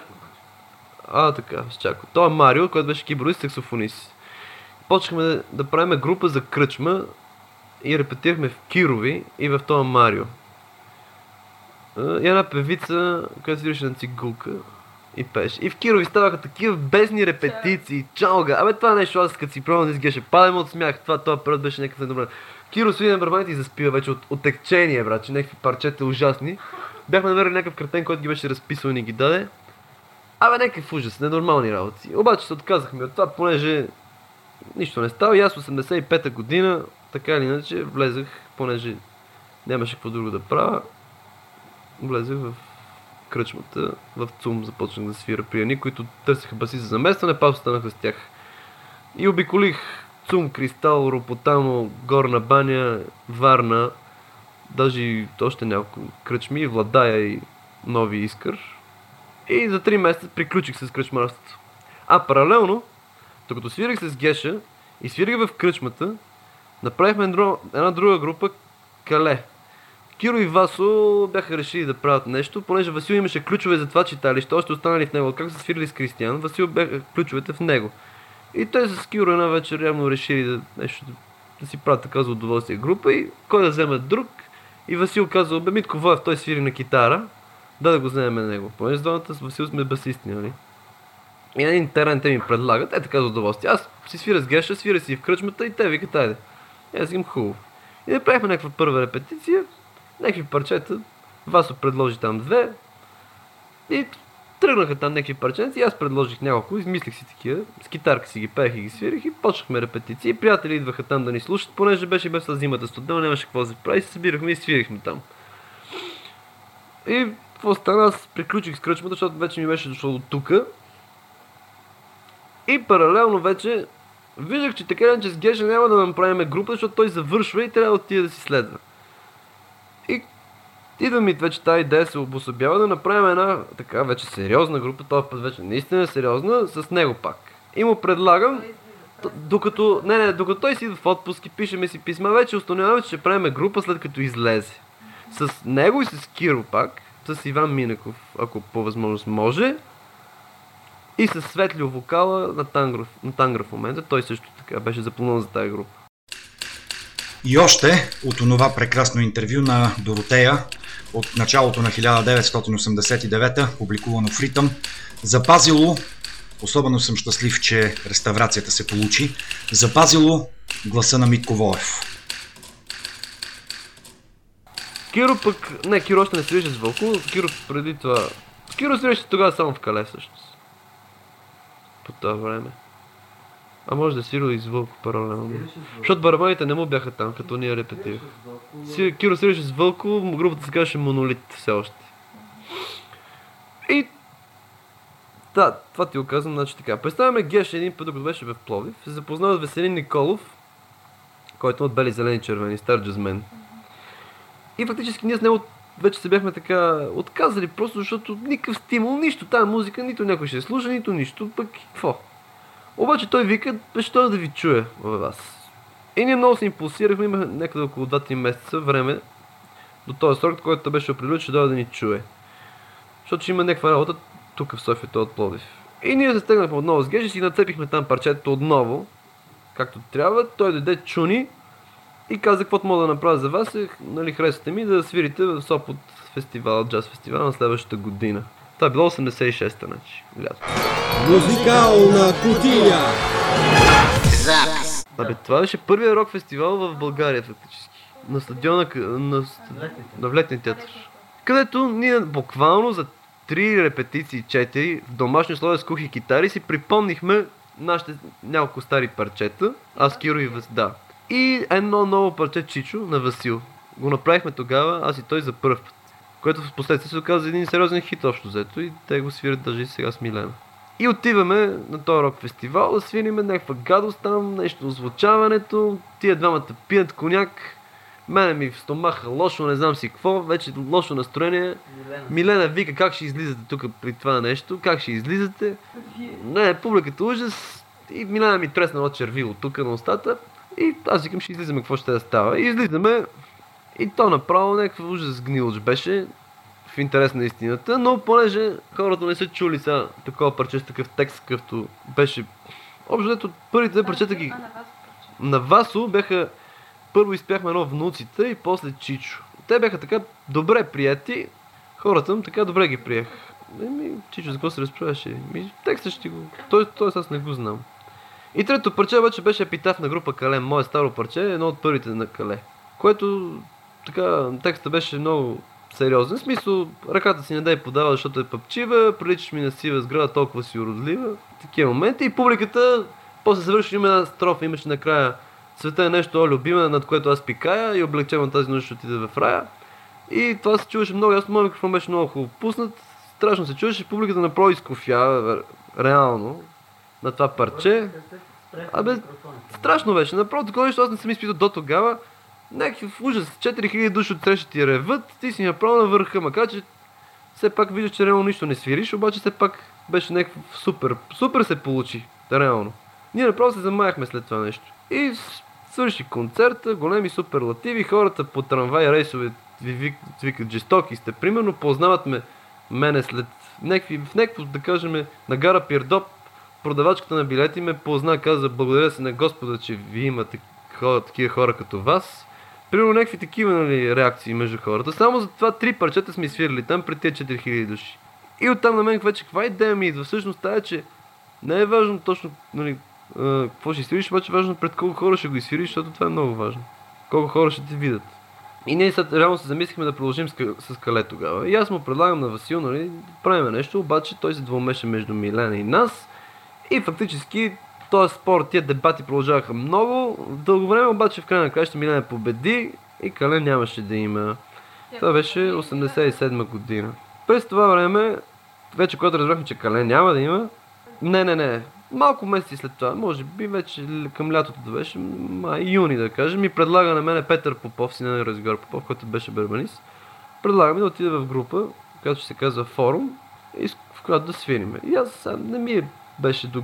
А, така, с Чако. Той е Марио, който беше киборист, саксофонист. Почнахме да, да правим група за кръчма и репетирахме в Кирови и в този Марио. А, И една певица, която свиреше на цигулка и пеше. И в Кирови ставаха такива бездни репетиции. Чалга. Абе това нещо, аз като си пробвам да изгеше, падаме от смях. Това, този период беше някакъв добре. Киро свири на барабаните и заспива вече от, от текчение, брат, че някакви парчета ужасни. Бяхме намерили някакъв картен, който ги беше разписал и ни ги даде. Абе, някакъв ужас, ненормални работи. Обаче се отказахме от това, понеже нищо не става. И аз 85-та година, така или иначе, влезах, понеже нямаше какво друго да правя. Влезах в кръчмата, в ЦУМ започнах да свира при едни, които търсеха баси за заместване, пак останаха с тях. И обиколих ЦУМ, Кристал, Ропотамо, Горна баня, Варна, даже още няколко кръчми, Владая и Нови Искър. И за 3 месеца приключих с кръчмарството. А паралелно, докато свирих с Геша и свирих в кръчмата, направихме една друга група Кале. Киро и Васо бяха решили да правят нещо, понеже Васил имаше ключове за това читалище, още останали в него. Как са свирили с Кристиян, Васил бяха ключовете в него. И те с Киро една вечер явно решили да, нещо, да си правят така за удоволствие група и кой да вземе друг. И Васил казал, бе Митко Воев, той свири на китара, да да го вземем него. Понеже с двамата с Васил сме басисти, нали? И един терен те ми предлагат, е така за удоволствие. Аз си свиря с Геша, свиря си в кръчмата и те викат, айде. И аз им хубаво. И направихме някаква първа репетиция, някакви парчета, Васо предложи там две и тръгнаха там някакви парченци, аз предложих няколко, измислих си такива, с китарка си ги пеех и ги свирих и почнахме репетиции. Приятели идваха там да ни слушат, понеже беше без зимата студена, нямаше какво да се прави, се събирахме и свирихме там. И какво стана? Аз приключих с кръчмата, защото вече ми беше дошло от тука. И паралелно вече виждах, че така иначе с Геша няма да направим група, защото той завършва и трябва да отиде да си следва. И идва ми вече тази идея се обособява да направим една така вече сериозна група, този път вече наистина сериозна, с него пак. И му предлагам, докато, не, не, докато той си идва в отпуск и пишеме си писма, вече установяваме, че ще правим група след като излезе. С него и с Киро пак, с Иван Минаков, ако по възможност може. И с Светлио вокала на Тангра, на Тангра в момента. Той също така беше заплануван за тази група. И още от онова прекрасно интервю на Доротея от началото на 1989, публикувано в Ритъм, запазило, особено съм щастлив, че реставрацията се получи, запазило гласа на Митко Воев. Киро пък... Не, Киро още не свирише с Вълко. Киро преди това... Киро свирише тогава само в Кале всъщност. По това време. А може да е свирил и Вълко паралелно. Защото барабаните не му бяха там, като ние репетирах. Киро свирише с Вълко, групата се казваше Монолит все още. И... Да, това ти го казвам, значи така. Представяме Геш един път, докато беше в Пловдив, се запознава с Веселин Николов, който е от бели, зелени, червени, стар джазмен. И фактически ние с него вече се бяхме така отказали, просто защото никакъв стимул, нищо, тази музика, нито някой ще слуша, нито нищо, пък какво. Обаче той вика, защо да ви чуя във вас. И ние много се импулсирахме, имахме някъде около 2-3 месеца време до този срок, който беше определил, че дойде да ни чуе. Защото има някаква работа тук в София, той е от Пловдив. И ние се стегнахме отново с Гежи, си нацепихме там парчето отново, както трябва. Той дойде чуни и каза, каквото мога да направя за вас е, нали, харесвате ми да свирите в Сопот фестивал, джаз фестивал на следващата година. Това е било 86-та, значи, лято. Музикална кутия. Абе, това беше първият рок фестивал в България, фактически. На стадиона, на, на Влетния театър. Където ние буквално за три репетиции, четири, в домашни условия с кухи китари си припомнихме нашите няколко стари парчета, аз Киро и Вас, да. И едно ново парче Чичо на Васил. Го направихме тогава, аз и той за първ път. Което в последствие се оказа един сериозен хит общо взето и те го свирят даже и сега с Милена. И отиваме на този рок фестивал да свириме някаква гадост там, нещо озвучаването, тия двамата пият коняк, мене ми в стомаха лошо, не знам си какво, вече лошо настроение. Милена. Милена вика как ще излизате тук при това нещо, как ще излизате. Не, публиката ужас и Милена ми треснала червило тук на устата и аз викам ще излизаме, какво ще да става. И излизаме и то направо някакъв ужас гнилоч беше в интерес на истината, но понеже хората не са чули сега такова парче с такъв текст, какъвто беше общо взето първите две парчета ги на Васо бяха първо изпяхме едно внуците и после Чичо. Те бяха така добре прияти, хората му така добре ги приех. Еми, Чичо, за какво се разправяше? Ми, текста ще го... Той, той аз не го знам. И трето парче обаче беше епитаф на група Кале. Мое старо парче е едно от първите на Кале. Което така, текста беше много сериозен. В смисъл, ръката си не дай подава, защото е пъпчива, приличаш ми на сива сграда, толкова си уродлива. Такива моменти. И публиката, после завърши има една строфа, имаше накрая Света е нещо о, любиме, над което аз пикая и облегчавам тази нощ ще отиде в рая. И това се чуваше много ясно, моят микрофон беше много хубаво пуснат. Страшно се чуваше, публиката направо изкофя, ре- реално, на това парче. Абе, страшно беше. Направо такова нещо аз не съм изпитал до тогава. Някакъв ужас. 4000 души от среща ти реват, ти си направо на върха, макар че все пак виждаш, че реално нищо не свириш, обаче все пак беше някакъв супер. Супер се получи, реално. Ние направо се замаяхме след това нещо. И свърши концерта, големи суперлативи, хората по трамвай рейсове ви вик- викат жестоки сте. Примерно познават ме мене след някакви, в някакво, да кажем, на гара Пирдоп, продавачката на билети ме позна, каза благодаря се на Господа, че ви има такива, такива хора като вас. Примерно някакви такива нали, реакции между хората. Само за това три парчета сме свирили там пред тези 4000 души. И оттам на мен вече каква идея ми идва? Всъщност тая, че не е важно точно нали, какво ще свириш, обаче е важно пред колко хора ще го изсвириш, защото това е много важно. Колко хора ще те видят. И ние сега реално се замислихме да продължим с, с Кале тогава. И аз му предлагам на Васил, нали, да правим нещо, обаче той се двумеше между Милена и нас. И фактически този спор, тия дебати продължаваха много. Дълго време обаче в крайна краща Милена победи и Кале нямаше да има. Това беше 87 година. През това време, вече когато разбрахме, че Кале няма да има, не, не, не. Малко месеци след това, може би вече към лятото да беше, май, юни да кажем, ми предлага на мене Петър Попов, сина на Разгар Попов, който беше бербанист. Предлага ми да отида в група, която ще се казва Форум, и в която да свириме. И аз не ми е- беше до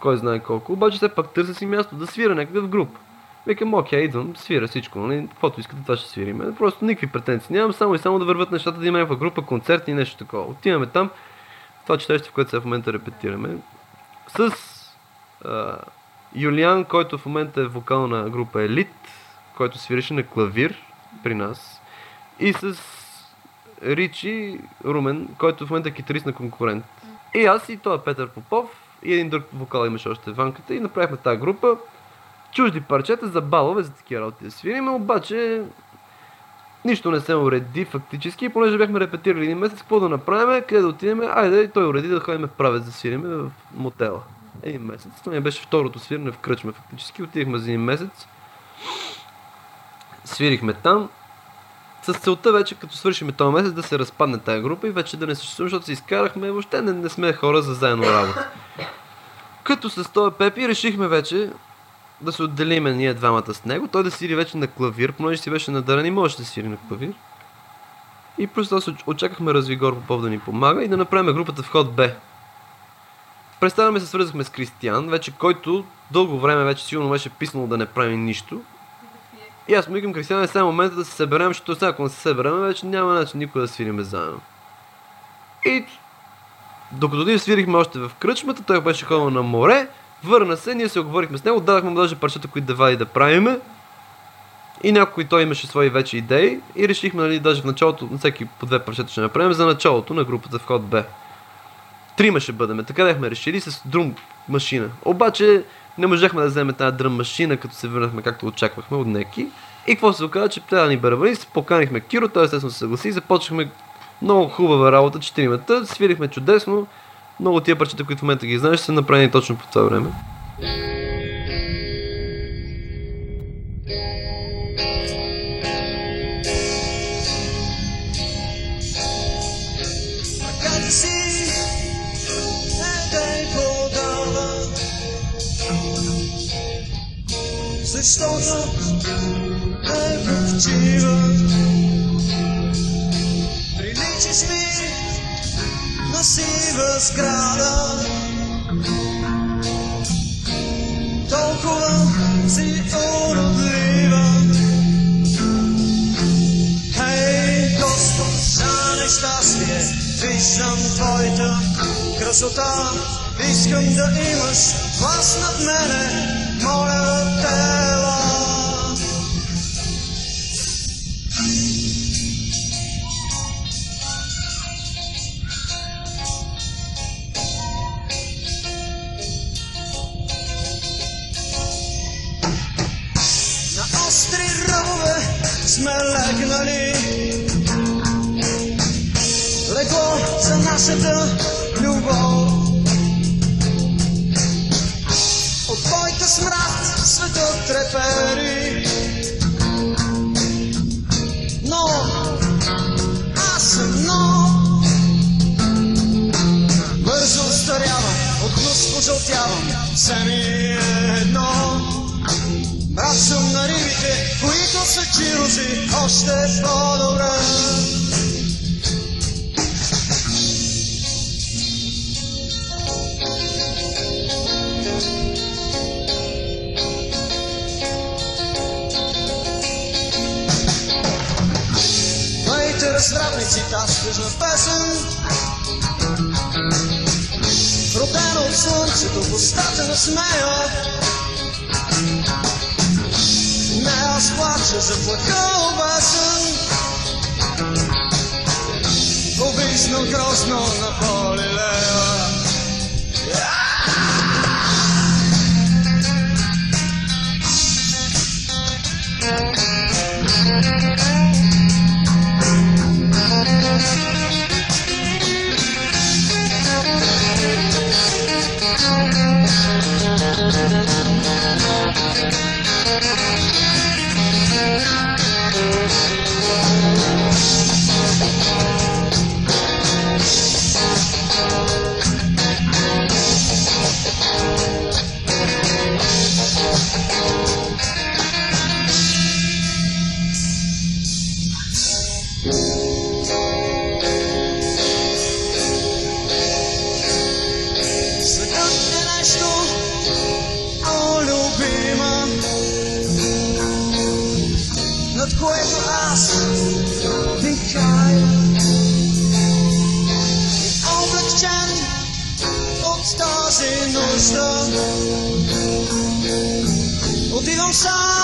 кой знае колко, обаче все пак търся си място да свира някъде в група. Викам, окей, идвам, свира всичко, нали? Каквото искате, това ще свириме. Просто никакви претенции нямам, само и само да върват нещата, да има някаква група, концерти и нещо такова. Отиваме там, това четище, в което сега в момента репетираме, с а, Юлиан, който в момента е вокал на група Елит, който свиреше на клавир при нас, и с Ричи Румен, който в момента е китарист на конкурент. И аз и той Петър Попов, и един друг вокал имаше още Ванката и направихме тази група. Чужди парчета за балове, за такива работи да свириме, обаче нищо не се уреди фактически, понеже бяхме репетирали един месец, какво да направим, къде да отидем, айде и той уреди да ходим правец да свириме в мотела. Един месец. Това ми беше второто свирене в кръчме фактически. Отидахме за един месец. Свирихме там. С целта вече, като свършиме този месец, да се разпадне тази група и вече да не съществува, защото се изкарахме, въобще не, не сме хора за заедно работа. Като с този Пепи решихме вече да се отделиме ние двамата с него, той да свири вече на клавир, понеже си беше надарен и можеше да свири на клавир. И просто очакахме Развигор Попов да ни помага и да направим групата в ход Б. Представяме се свързахме с Кристиян, вече който дълго време вече сигурно беше писнал да не прави нищо. И аз му викам, Кристиян, е сега момента да се съберем, защото сега ако не се съберем, вече няма начин никога да свириме заедно. И докато ние свирихме още в кръчмата, той беше ходил на море, върна се, ние се оговорихме с него, дадахме му даже парчета, които да вади да правиме. И някой той имаше свои вече идеи и решихме, нали, даже в началото, на всеки по две парчета ще направим за началото на групата в ход Б. Трима ще бъдем, така бяхме решили с друм машина. Обаче не можехме да вземем тази дръм машина, като се върнахме както очаквахме от Неки. И какво се оказа, че трябва да ни барабанист, поканихме Киро, той естествено се съгласи и започнахме много хубава работа, четиримата, свирихме чудесно, много тия парчета, които в момента ги знаеш, са направени точно по това време. Как защото е повчива. Приличаш ми на сива сграда, толкова си уродлива. Хей, Господ, за нещастие, виждам твоята красота. Искам да имаш власт над мене, моя тела. На остри ръбове сме легнали Легло за нашата любов смрад светът трепери. Но аз съм нов Бързо устарявам, от гнус пожълтявам Все ми едно. Брат съм на рибите, които са чирози, още по-добре. Моите развратници таскаш на песен, родена от слънцето, в устата на смея. Не аз плача за плака обесен Увиснал грозно на полилея Светът song.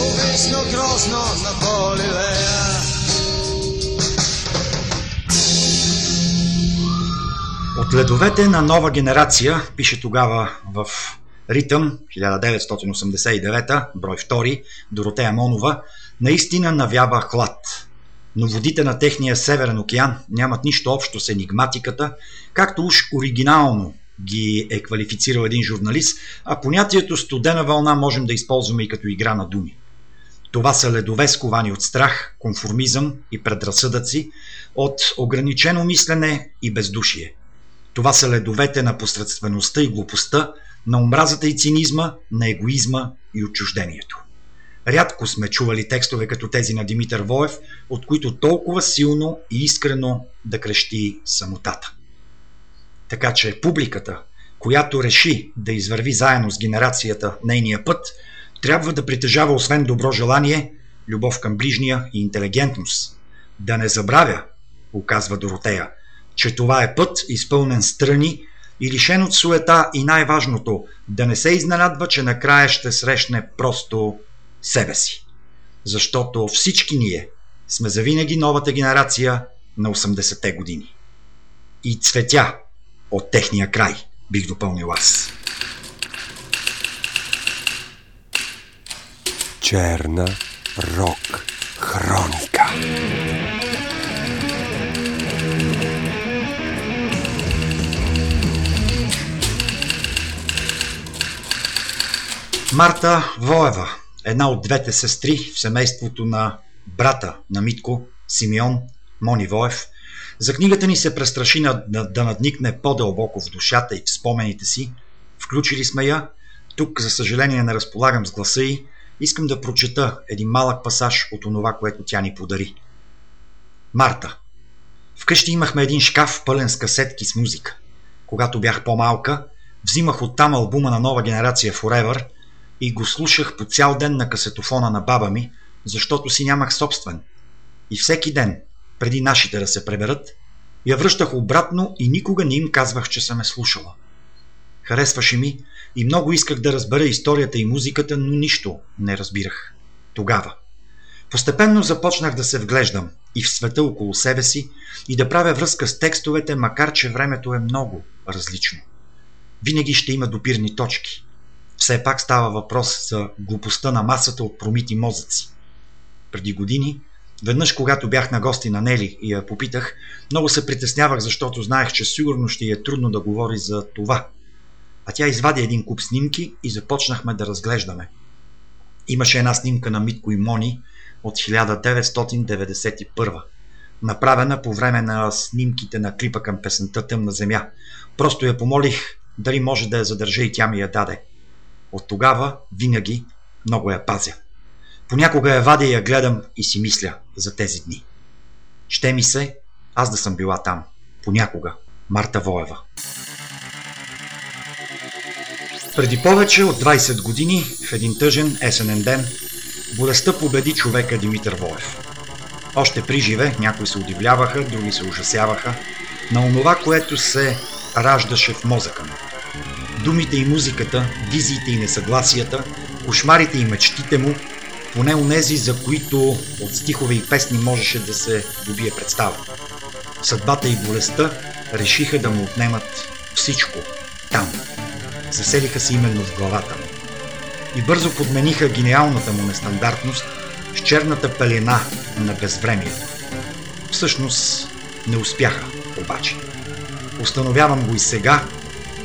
Увиснал грозно на полилея. От ледовете на нова генерация, пише тогава в Ритъм, 1989, брой 2, Доротея Монова, наистина навява хлад. Но водите на техния Северен океан нямат нищо общо с енигматиката, както уж оригинално ги е квалифицирал един журналист, а понятието студена вълна можем да използваме и като игра на думи. Това са ледове сковани от страх, конформизъм и предразсъдъци, от ограничено мислене и бездушие. Това са ледовете на посредствеността и глупостта, на омразата и цинизма, на егоизма и отчуждението. Рядко сме чували текстове като тези на Димитър Воев, от които толкова силно и искрено да крещи самотата. Така че публиката, която реши да извърви заедно с генерацията нейния път, трябва да притежава освен добро желание, любов към ближния и интелигентност. Да не забравя, оказва Доротея, че това е път изпълнен страни и лишен от суета и най-важното, да не се изненадва, че накрая ще срещне просто себе си. Защото всички ние сме завинаги новата генерация на 80-те години. И цветя от техния край, бих допълнил аз. Черна рок хроника. Марта Воева, една от двете сестри в семейството на брата на Митко, Симеон Мони Воев, за книгата ни се престраши на, да, да надникне по-дълбоко в душата и в спомените си. Включили сме я. Тук, за съжаление, не разполагам с гласа й. Искам да прочета един малък пасаж от онова, което тя ни подари. Марта. Вкъщи имахме един шкаф пълен с касетки с музика. Когато бях по-малка, взимах оттам албума на нова генерация Forever и го слушах по цял ден на касетофона на баба ми, защото си нямах собствен. И всеки ден, преди нашите да се преберат, я връщах обратно и никога не им казвах, че съм е слушала. Харесваше ми и много исках да разбера историята и музиката, но нищо не разбирах. Тогава. Постепенно започнах да се вглеждам и в света около себе си и да правя връзка с текстовете, макар че времето е много различно. Винаги ще има допирни точки. Все пак става въпрос за глупостта на масата от промити мозъци. Преди години, веднъж когато бях на гости на Нели и я попитах, много се притеснявах, защото знаех, че сигурно ще е трудно да говори за това. А тя извади един куп снимки и започнахме да разглеждаме. Имаше една снимка на Митко и Мони от 1991 направена по време на снимките на клипа към песента Тъмна земя. Просто я помолих дали може да я задържа и тя ми я даде. От тогава винаги много я пазя. Понякога я вадя и я гледам и си мисля за тези дни. Ще ми се аз да съм била там. Понякога. Марта Воева. Преди повече от 20 години, в един тъжен есенен ден, болестта победи човека Димитър Воев. Още при живе някои се удивляваха, други се ужасяваха на онова, което се раждаше в мозъка му. Думите и музиката, визиите и несъгласията, кошмарите и мечтите му, поне онези, за които от стихове и песни можеше да се добие представа. Съдбата и болестта решиха да му отнемат всичко там. Заселиха се именно в главата му. И бързо подмениха гениалната му нестандартност с черната пелена на безвремието. Всъщност не успяха, обаче. Установявам го и сега,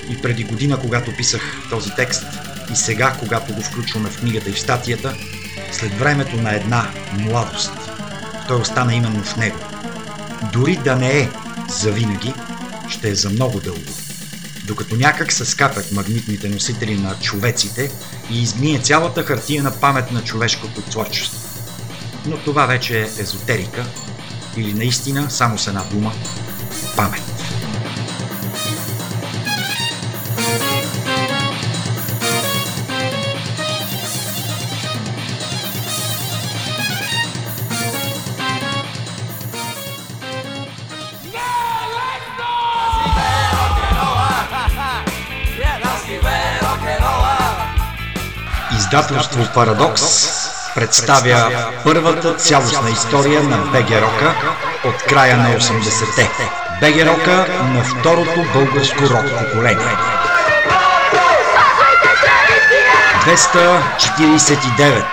и преди година, когато писах този текст, и сега, когато го включваме в книгата и в статията, след времето на една младост. Той остана именно в него. Дори да не е за винаги, ще е за много дълго. Докато някак се скапят магнитните носители на човеците и изгние цялата хартия на памет на човешкото творчество. Но това вече е езотерика или наистина само с една дума – памет. Издателство Парадокс представя първата цялостна история на БГ от края на 80-те. БГ Рока на второто българско рок поколение. 249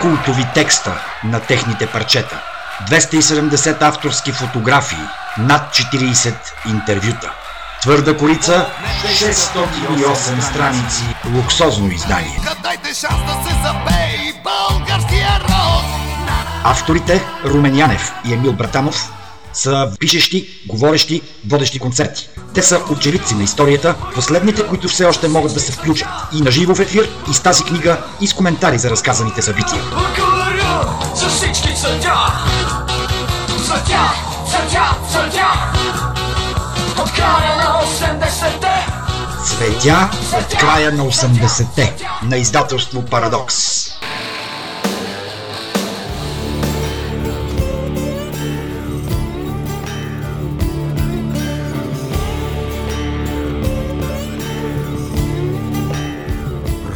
култови текста на техните парчета. 270 авторски фотографии, над 40 интервюта. Твърда корица, 608 страници, луксозно издание. Авторите Румен Янев и Емил Братанов са пишещи, говорещи, водещи концерти. Те са очевидци на историята, последните, които все още могат да се включат и на живо в ефир, и с тази книга, и с коментари за разказаните събития. За всички за тях! За тях, за тях, за тях! От края на 80-те! Цветя от края на 80-те на издателство Парадокс.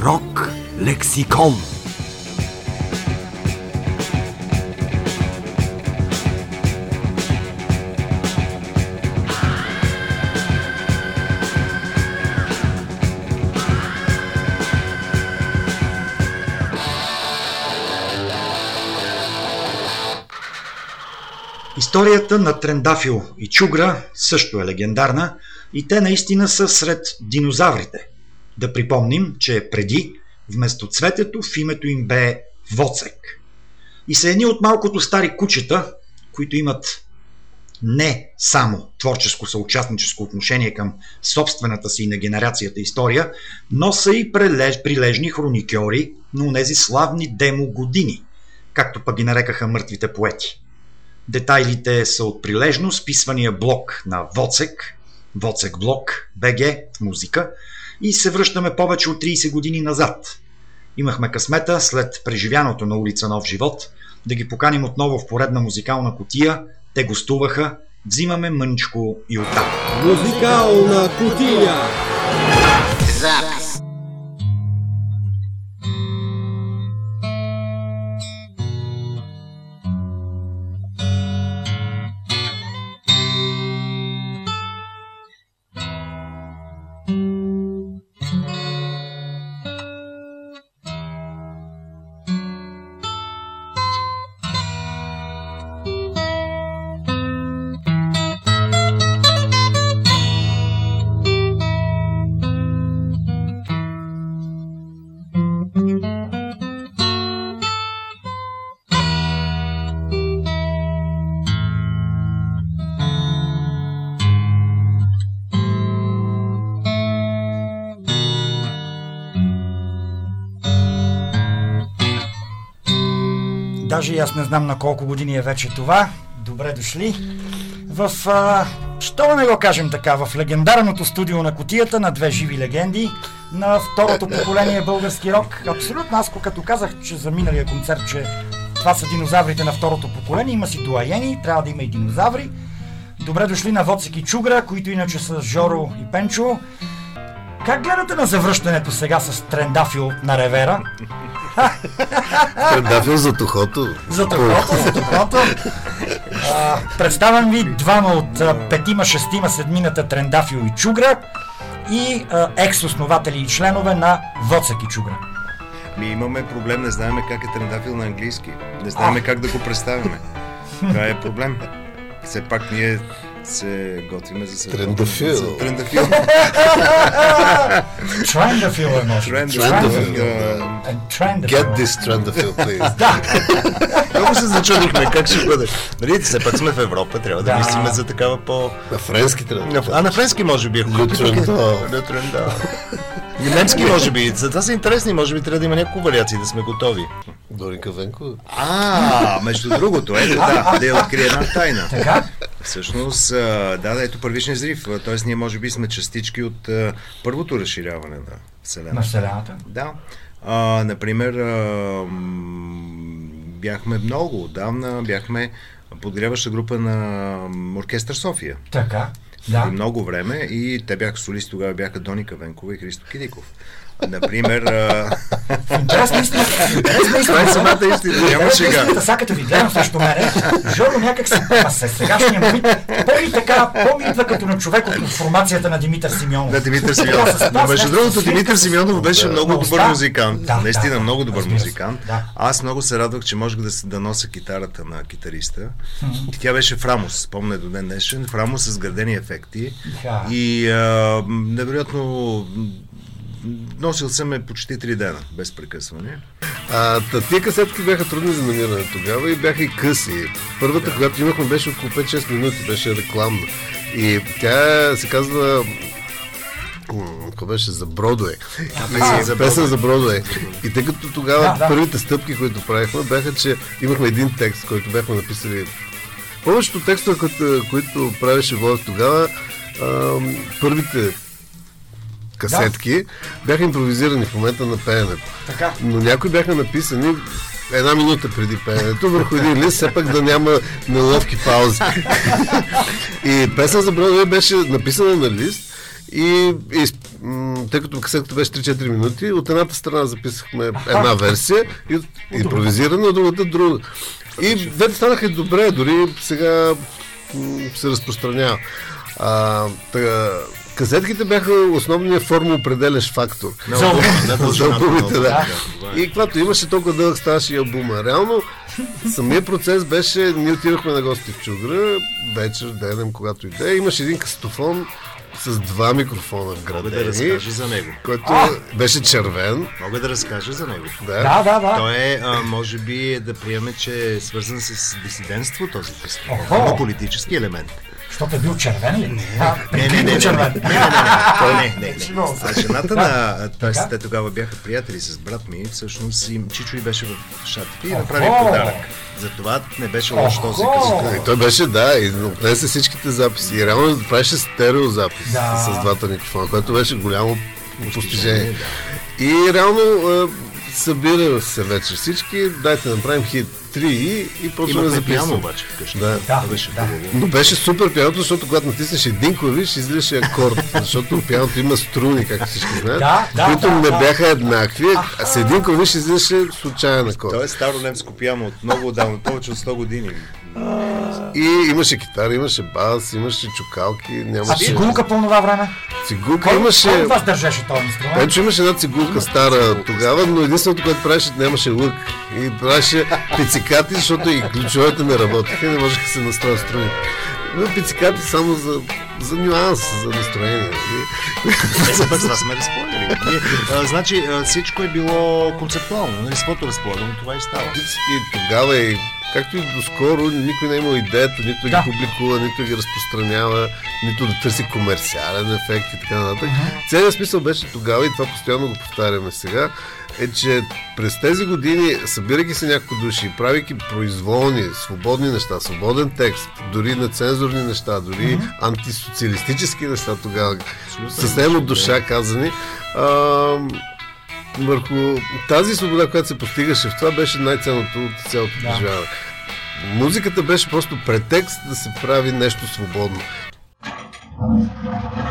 Рок лексикон. Историята на Трендафил и Чугра също е легендарна и те наистина са сред динозаврите. Да припомним, че преди, вместо цветето, в името им бе Воцек. И са едни от малкото стари кучета, които имат не само творческо съучастническо отношение към собствената си и на генерацията история, но са и прележ, прилежни хроникьори на тези славни демо години, както пък ги нарекаха мъртвите поети. Детайлите са от прилежно списвания блок на Воцек, Воцек блок, БГ в музика и се връщаме повече от 30 години назад. Имахме късмета след преживяното на улица Нов живот да ги поканим отново в поредна музикална котия. Те гостуваха, взимаме мъничко и оттам. Музикална кутия. Запис. Даже и аз не знам на колко години е вече това. Добре дошли. В, а, що не го кажем така, в легендарното студио на котията на две живи легенди на второто поколение български рок. Абсолютно аз, като казах, че за миналия концерт, че това са динозаврите на второто поколение, има си дуаени, трябва да има и динозаври. Добре дошли на Воцик и Чугра, които иначе са Жоро и Пенчо. Как гледате на завръщането сега с Трендафил на ревера? Трендафил за тухото. За тухото, за тухото. А, представям ви двама от а, петима, шестима, седмината Трендафил и Чугра и а, екс-основатели и членове на Воцек и Чугра. Ми имаме проблем, не знаем как е трендафил на английски. Не знаем как да го представяме. Това е проблем. Все пак ние се готвиме за съвремен- Трендафил. Трендафил. Трендафил е може. Трендафил. Е, Трендафил. Get this Trendafil, please. Да. Много се зачудихме как ще бъде. Нали, все пак сме в Европа, трябва да, Да. мислиме за такава по... На френски трябва. А на френски може би. Лютрендал. Лютрендал. И Немски може би. За това са интересни, може би трябва да има няколко вариации, да сме готови. Дорика Венко. А, между другото, ето да, да я открие една тайна. Така? Всъщност, да, да, ето първичен взрив. Т.е. ние може би сме частички от първото разширяване на Вселената. На Вселената. Да. А, например, а, бяхме много отдавна, бяхме подгреваща група на Оркестър София. Така. Да. Много време и те бяха солисти, тогава бяха Доника Венкова и Христо Кидиков. Например... Това е самата истина. Няма шега. Сега като ви гледам срещу мене, Жоро някак се, а се сегашния му вид, по-ми така, по-ми идва като на човек от формацията на Димитър Симеонов. На Димитър Симеонов. Но между другото, Димитър Симеонов беше Да. много добър музикант. Да, Наистина да, много добър музикант. Да. Аз много се радвах, че можех да, да нося китарата на китариста. Тя беше Фрамус, спомня до ден днешен. Фрамус с градени ефекти. Да. И невероятно носил съм я почти три дена, без прекъсване. А, та, тия касетки бяха трудни за намиране тогава и бяха и къси. Първата, да. която имахме, беше около 5-6 минути, беше рекламна. И тя се казва какво беше за песен И- за песен за Бродвей. И тъй като тогава Да, да. първите стъпки, които правихме, бяха, че имахме един текст, който бяхме написали. Повечето текстове, които, които правеше Войв тогава, а, първите касетки бяха импровизирани в момента на пеенето. Така. Но някои бяха написани една минута преди пеенето върху един лист, все пак да няма неловки паузи. и песен за Бродвей беше написана на лист и, и тъй като касетата беше 3-4 минути, от едната страна записахме една версия, и, импровизирана, от другата друга. И двете станаха добре, дори сега се разпространява. А, тъга, Касетките бяха основният формоопределящ фактор. За албумите, да. е. И когато имаше толкова дълъг ставаше и албума. Реално, самия процес беше, ние отидохме на гости в Чугра, вечер, денем, когато иде. Имаше един кастофон с два микрофона Мога вградени. да разкажа за него. Който беше червен. Мога да разкажа за него. Да. Да, да, да. Той е, а, може би, да приеме, че е свързан с дисидентство този фестивал. Има политически елемент. Защото е бил червен ли? Не, не, не, не, не, червен. не, не, не, не, не, не, не. А жената на. Така. те тогава бяха приятели с брат ми, всъщност им, Чичо и беше в шатите и направи подарък. Затова не беше лош този. И той беше, да, и отнесе всичките записи. И реално правеше стереозапис с двата микрофона, което беше голямо постижение. И реално събира се вече всички, дайте да направим хит 3 и, и почваме да Имахме пиано записваме. обаче вкъщи. Да. Да, Това беше да. Но беше супер пианото, защото когато натиснеш един клавиш, излизаше акорд, защото пианото има струни, както всички знаят, Да, да, които да, не да. бяха еднакви, а с един клавиш излизаше случайен акорд. Той е старо немско пиано от много отдавна, повече от 100 години. И имаше китара, имаше бас, имаше чукалки, А нямаше... цигулка по това време? Цигулка Кой, имаше... кой вас държеше този инструмент? Пенчо имаше една цигулка стара тогава, но единственото, което правеше, нямаше лък. И правеше пицикати, защото и ключовете не работеха, не можеха да се настроят струни. Но пицикати само за, за нюанс, за настроение. нали? Е, път това сме разполагали. А, значи а, всичко е било концептуално, нали? С каквото разполагано, това и става. И тогава и както и доскоро, никой не е имал идеята, нито да. Ги публикува, нито ги разпространява, нито да търси комерциален ефект и така нататък. Целият смисъл беше тогава, и това постоянно го повтаряме сега, е, че през тези години, събирайки се някои души, правейки произволни, свободни неща, свободен текст, дори нецензурни неща, дори антисоциалистически неща тогава, съвсем от душа казани, ам, върху тази свобода, която се постигаше в това, беше най-ценното от цялото Да. преживяване. Музиката беше просто претекст да се прави нещо свободно. Може би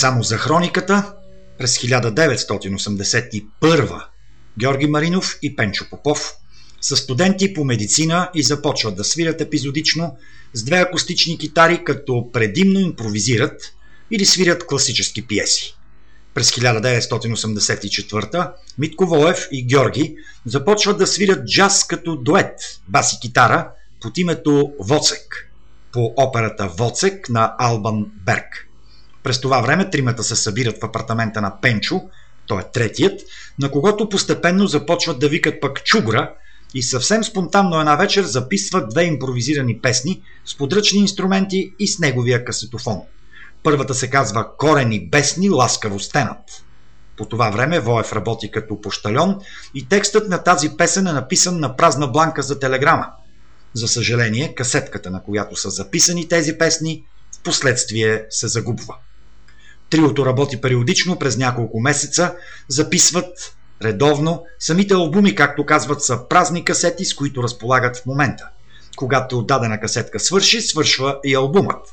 само за хрониката, през 1981 Георги Маринов и Пенчо Попов са студенти по медицина и започват да свирят епизодично с две акустични китари, като предимно импровизират или свирят класически пиеси. През 1984 Митко Воев и Георги започват да свирят джаз като дует, бас и китара под името Воцек по операта Воцек на Албан Берг. През това време тримата се събират в апартамента на Пенчо, той е третият, на когото постепенно започват да викат пък чугра и съвсем спонтанно една вечер записват две импровизирани песни с подръчни инструменти и с неговия касетофон. Първата се казва Корени бесни ласкаво стенат. По това време Воев работи като пощальон и текстът на тази песен е написан на празна бланка за телеграма. За съжаление, касетката, на която са записани тези песни, в последствие се загубва. Триото работи периодично през няколко месеца, записват редовно. Самите албуми, както казват, са празни касети, с които разполагат в момента. Когато дадена касетка свърши, свършва и албумът.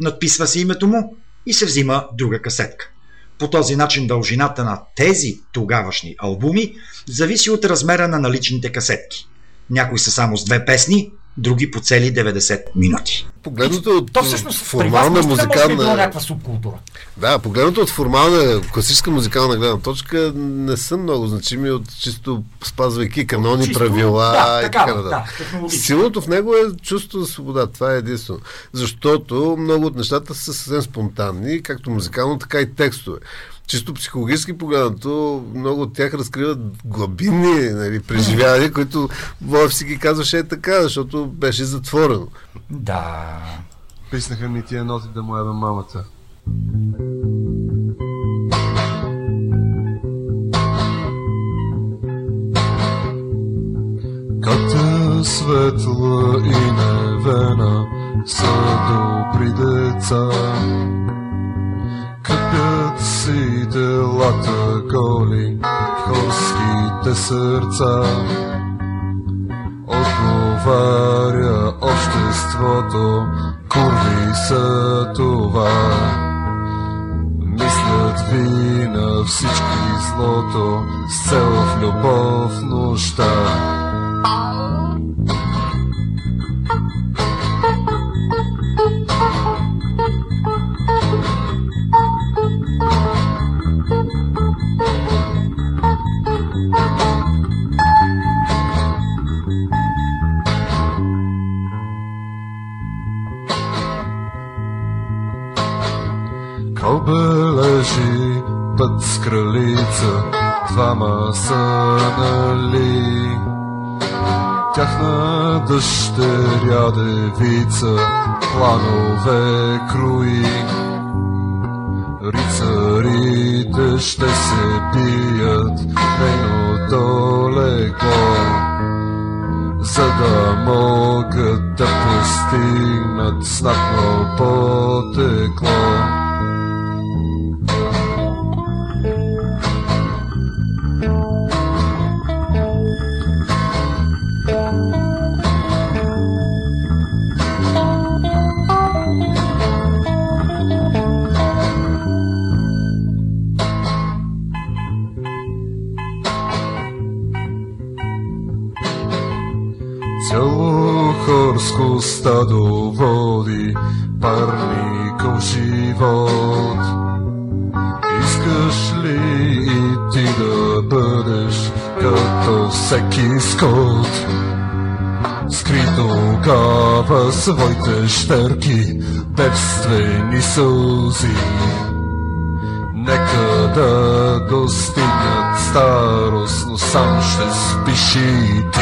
Надписва се името му и се взима друга касетка. По този начин дължината на тези тогавашни албуми зависи от размера на наличните касетки. Някои са само с две песни, други по цели 90 минути. Погледнато от То всъщност формална при вас наистина може би е музикална... някаква субкултура. Да, погледнато от формална класическа музикална гледна точка не са много значими от чисто спазвайки канони, Чисто, правила да, и така да, технологично. Силното в него е чувство за свобода. Това е единствено. Защото много от нещата са съвсем спонтанни, както музикално, така и текстове. Чисто психологически погледнато, много от тях разкриват глабини нали, преживявания, които си ги казваше е така, защото беше затворено. Да. Писнаха ми тия ноти да му ебе мамата. Като светла и невена са добри деца. Къпят си телата голи в хорските сърца. Отговаря обществото, курви са това. Мислят ви на всички злото, с цел в любов нощта. Кой бележи път с кралица, двама са нали. Тяхна дъщеря девица, планове круи. Рицарите ще се бият нейното леко, за да могат да постигнат знатно потекло. Цяло хорско стадо води парников живот. Искаш ли и ти да бъдеш като всеки скот? Скрито гава своите щерки, бедствени сълзи. Нека да достигнат старост, но сам ще спиш и ти.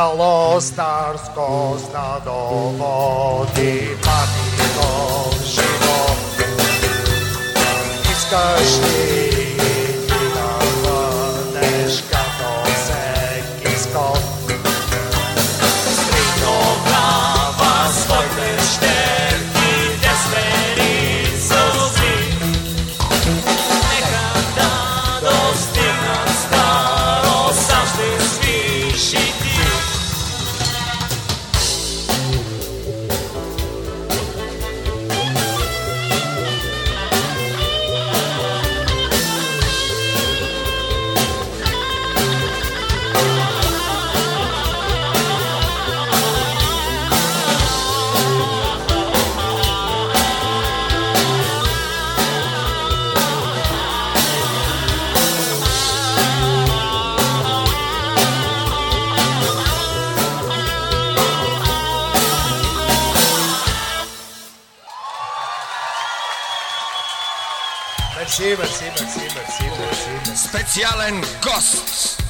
Vylialo Starsko zda do vody, padli do život. Iskašný Специален гост!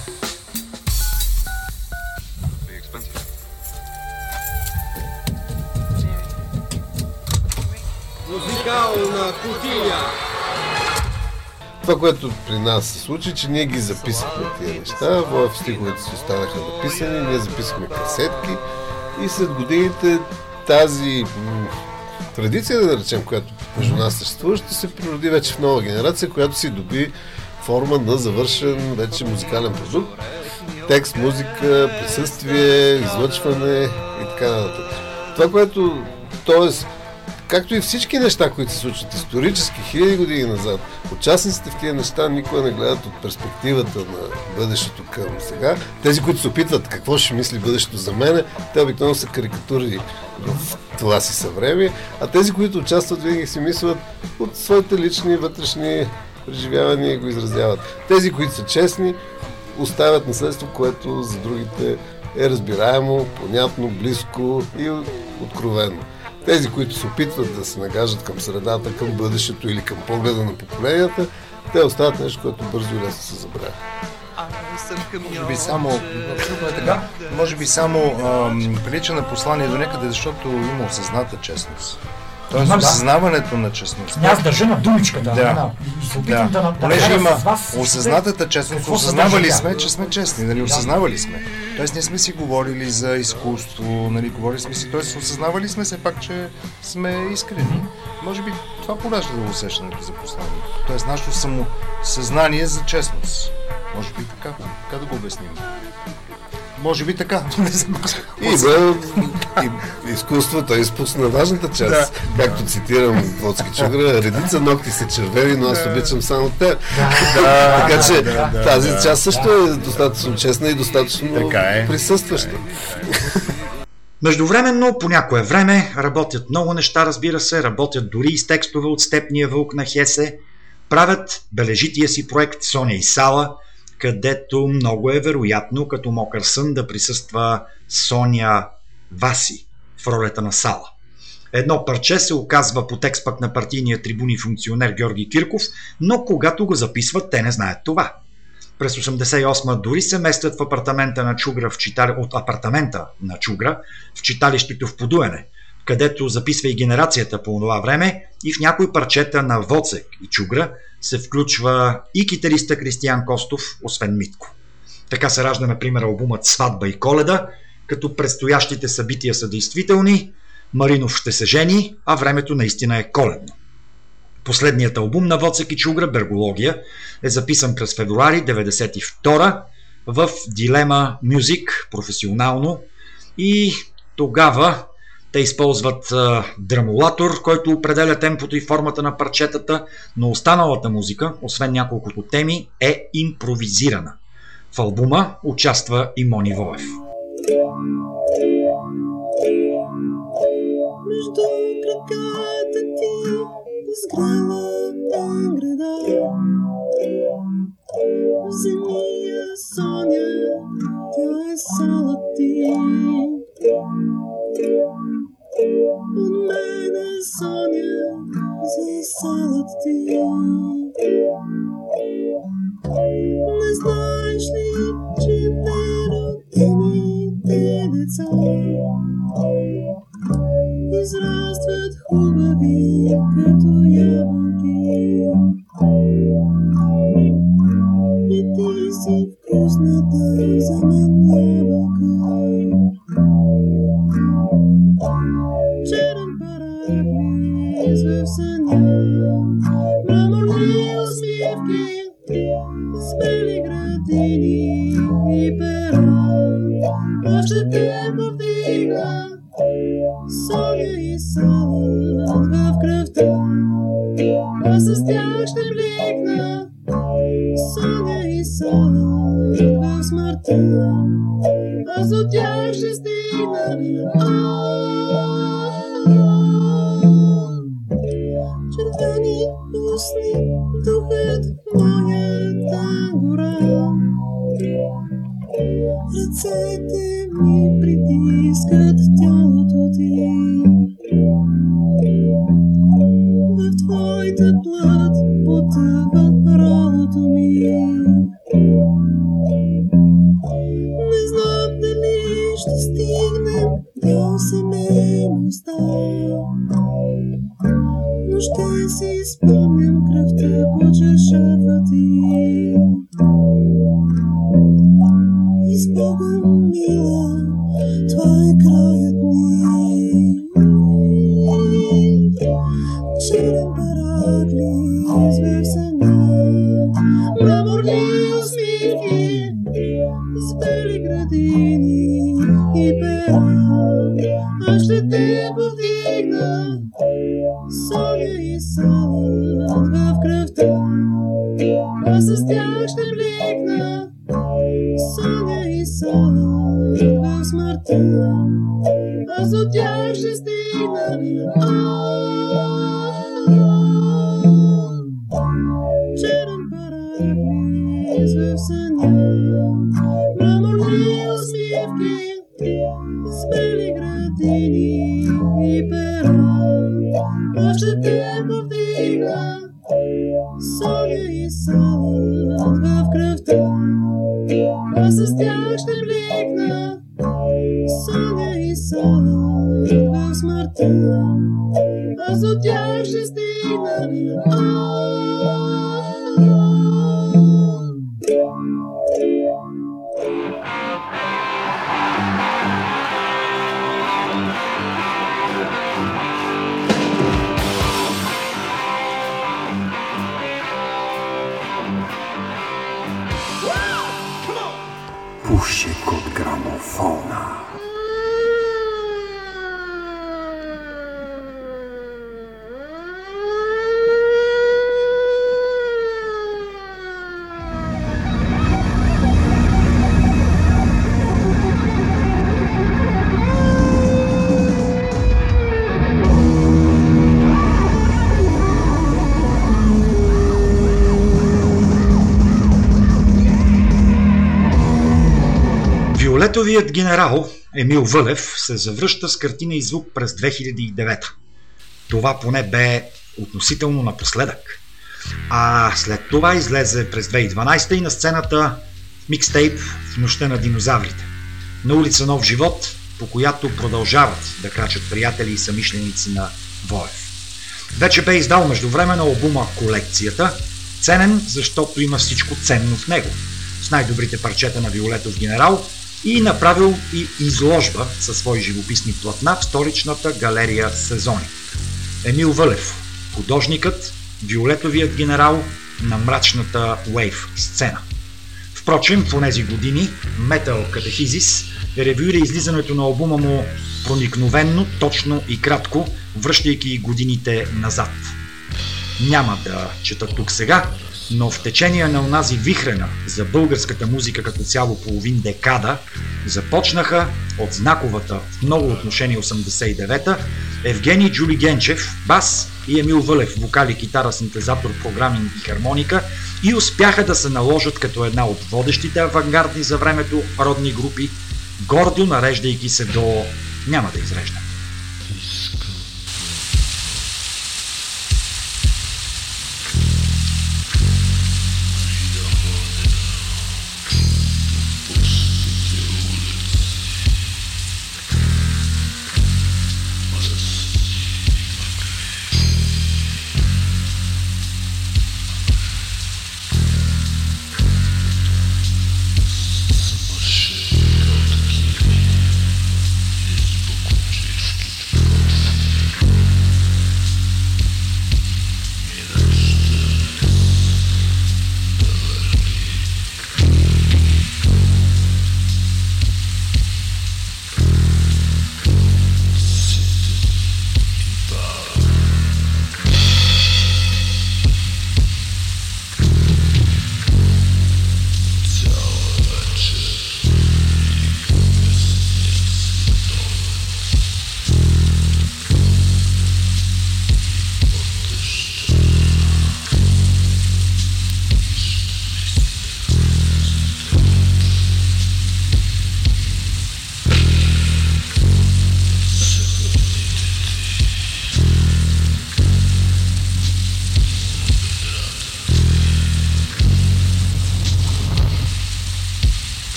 Музикална кутия. Това, което при нас се случи, че ние ги записахме тия неща, в стиховете си останаха написани, ние записахме касетки И след годините тази традиция, да речем, която между нас съществува, ще се природи вече в нова генерация, която си доби форма на завършен вече музикален продукт. Текст, музика, присъствие, излъчване и така нататък. Това, което, т.е. както и всички неща, които се случват исторически, хиляди години назад, участниците в тези неща никога не гледат от перспективата на бъдещето към сега. Тези, които се опитват какво ще мисли бъдещето за мене, те обикновено са карикатури в това си съвремие, а тези, които участват, винаги си мислят от своите лични вътрешни преживявания и го изразяват. Тези, които са честни, оставят наследство, което за другите е разбираемо, понятно, близко и откровено. Тези, които се опитват да се нагажат към средата, към бъдещето или към погледа на поколенията, те остават нещо, което бързо и лесно се забравя. Може би само, абсолютно е така, може би само ам, прилича на послание до някъде, защото има осъзната честност. Тоест да. осъзнаването на честността. Аз държа на думичката. Да. Да. И се опитам да, да, Понеже има вас осъзнатата честност, осъзнавали сме, че сме честни, нали, осъзнавали сме. Тоест ние сме си говорили за изкуство, нали, говорили сме си, тоест осъзнавали сме все пак, че сме искрени. Може би това поражда усещането за послание. Тоест нашето самосъзнание за честност. Може би така, така да го обясним. Може би така. Не знам. И, бе, и, изкуството е изпусна важната част. Да. Както цитирам Воцки Чугра, редица ногти са червени, но аз обичам само те. Да, така че да, да, тази да. част също е достатъчно честна и достатъчно Така е. присъстваща. Междувременно, по някое време, работят много неща, разбира се, работят дори и с текстове от Степния вълк на Хесе, правят бележития си проект Соня и Сала, където много е вероятно, като мокър сън, да присъства Соня Васи в ролята на Сала. Едно парче се оказва по текст пък на партийния трибун и функционер Георги Кирков, но когато го записват, те не знаят това. През 88 дори се местят в апартамента на Чугра в читали... от апартамента на Чугра в читалището в Подуене, където записва и генерацията по това време и в някои парчета на Воцек и Чугра се включва и китариста Кристиян Костов, освен Митко. Така се ражда, например, албумът Сватба и Коледа, като предстоящите събития са действителни, Маринов ще се жени, а времето наистина е коледно. Последният албум на Воцек и Чугра, Бергология, е записан през февруари 92 в Дилема Music, професионално. И тогава те използват а, драмолатор, който определя темпото и формата на парчетата, но останалата музика, освен няколкото теми, е импровизирана. В албума участва и Мони Воев. Между краката ти изграла града. Вземи я, Соня, тя е сала ти. От мене, Соня, за салът ти. Не знаеш ли, че неродените деца израстват хубави като ябълки. И ти си вкусната за мен ябълка. Черен парак влиза в съня, мраморни усмивки, с бели градини и пера. Още те повдигна Соня и салът в кръвта, а с тях ще вликна Соня и салът в смъртта, аз от тях ще стигна. Червени устни, духът в моята гора. Ръцете ми притискат тялото ще си спомням кръвта по чашата ти. И с мила, това е краят аз генерал Емил Вълев се завръща с картина и звук през 2009. Това поне бе относително напоследък. А след това излезе през 2012 и на сцената микстейп в нощта на динозаврите. На улица Нов живот, по която продължават да крачат приятели и самишленици на Воев. Вече бе издал междувременно албума Колекцията, ценен, защото има всичко ценно в него. С най-добрите парчета на Виолетов генерал и направил и изложба със свои живописни платна в столичната галерия Сезони. Емил Вълев, художникът, Виолетовият генерал на мрачната вейв сцена. Впрочем, в тези години Метал Катехизис ревюира излизането на албума му проникновенно, точно и кратко, връщайки годините назад. Няма да чета тук сега, но в течение на онази вихрена за българската музика като цяло половин декада започнаха от знаковата в много отношения 89-та Евгений Джули Генчев, бас и Емил Вълев, вокали, китара, синтезатор, програминг и хармоника и успяха да се наложат като една от водещите авангардни за времето родни групи, гордо нареждайки се до... няма да изреждам.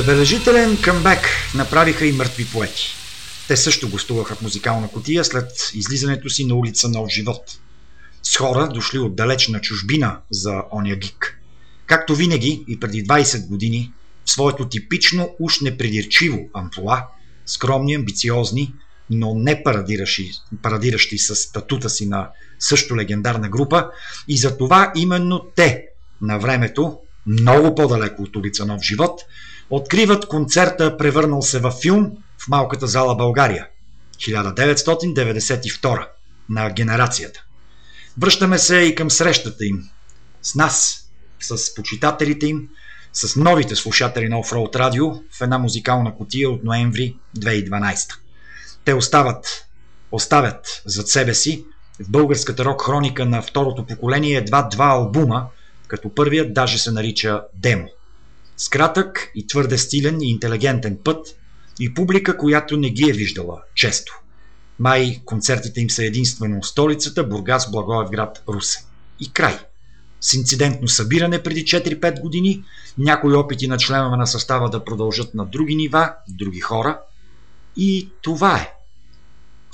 Забележителен къмбек направиха и мъртви поети. Те също гостуваха в музикална котия след излизането си на улица Нов живот. С хора, дошли от далечна чужбина за оня гик. Както винаги и преди 20 години, в своето типично уж непридирчиво амплуа, скромни, амбициозни, но не парадиращи, парадиращи с статута си на също легендарна група, и за това именно те на времето, много по-далеко от улица Нов живот, откриват концерта, превърнал се във филм в малката зала България. 1992 на генерацията. Връщаме се и към срещата им с нас, с почитателите им, с новите слушатели на Offroad Radio в една музикална котия от ноември 2012. Те остават, оставят зад себе си в българската рок хроника на второто поколение едва два албума, като първият даже се нарича Демо. С кратък и твърде стилен и интелигентен път и публика, която не ги е виждала често. Май концертите им са единствено в столицата, Бургас, Благоевград, Русе. И край. С инцидентно събиране преди 4-5 години, някои опити на членове на състава да продължат на други нива, други хора. И това е.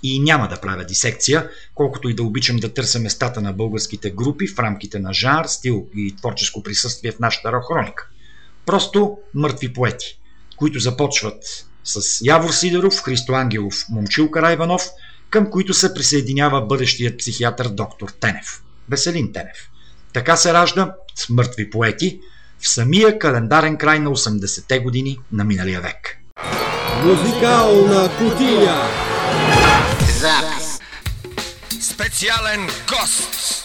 И няма да правя дисекция, колкото и да обичам да търся местата на българските групи в рамките на жанр, стил и творческо присъствие в нашата рок-хроника. Просто мъртви поети, които започват с Явор Сидоров, Христо Ангелов, Момчил Карайванов, към които се присъединява бъдещият психиатър доктор Тенев. Веселин Тенев. Така се ражда с мъртви поети в самия календарен край на 80-те години на миналия век. Музикална кутия. Запис. Специален гост.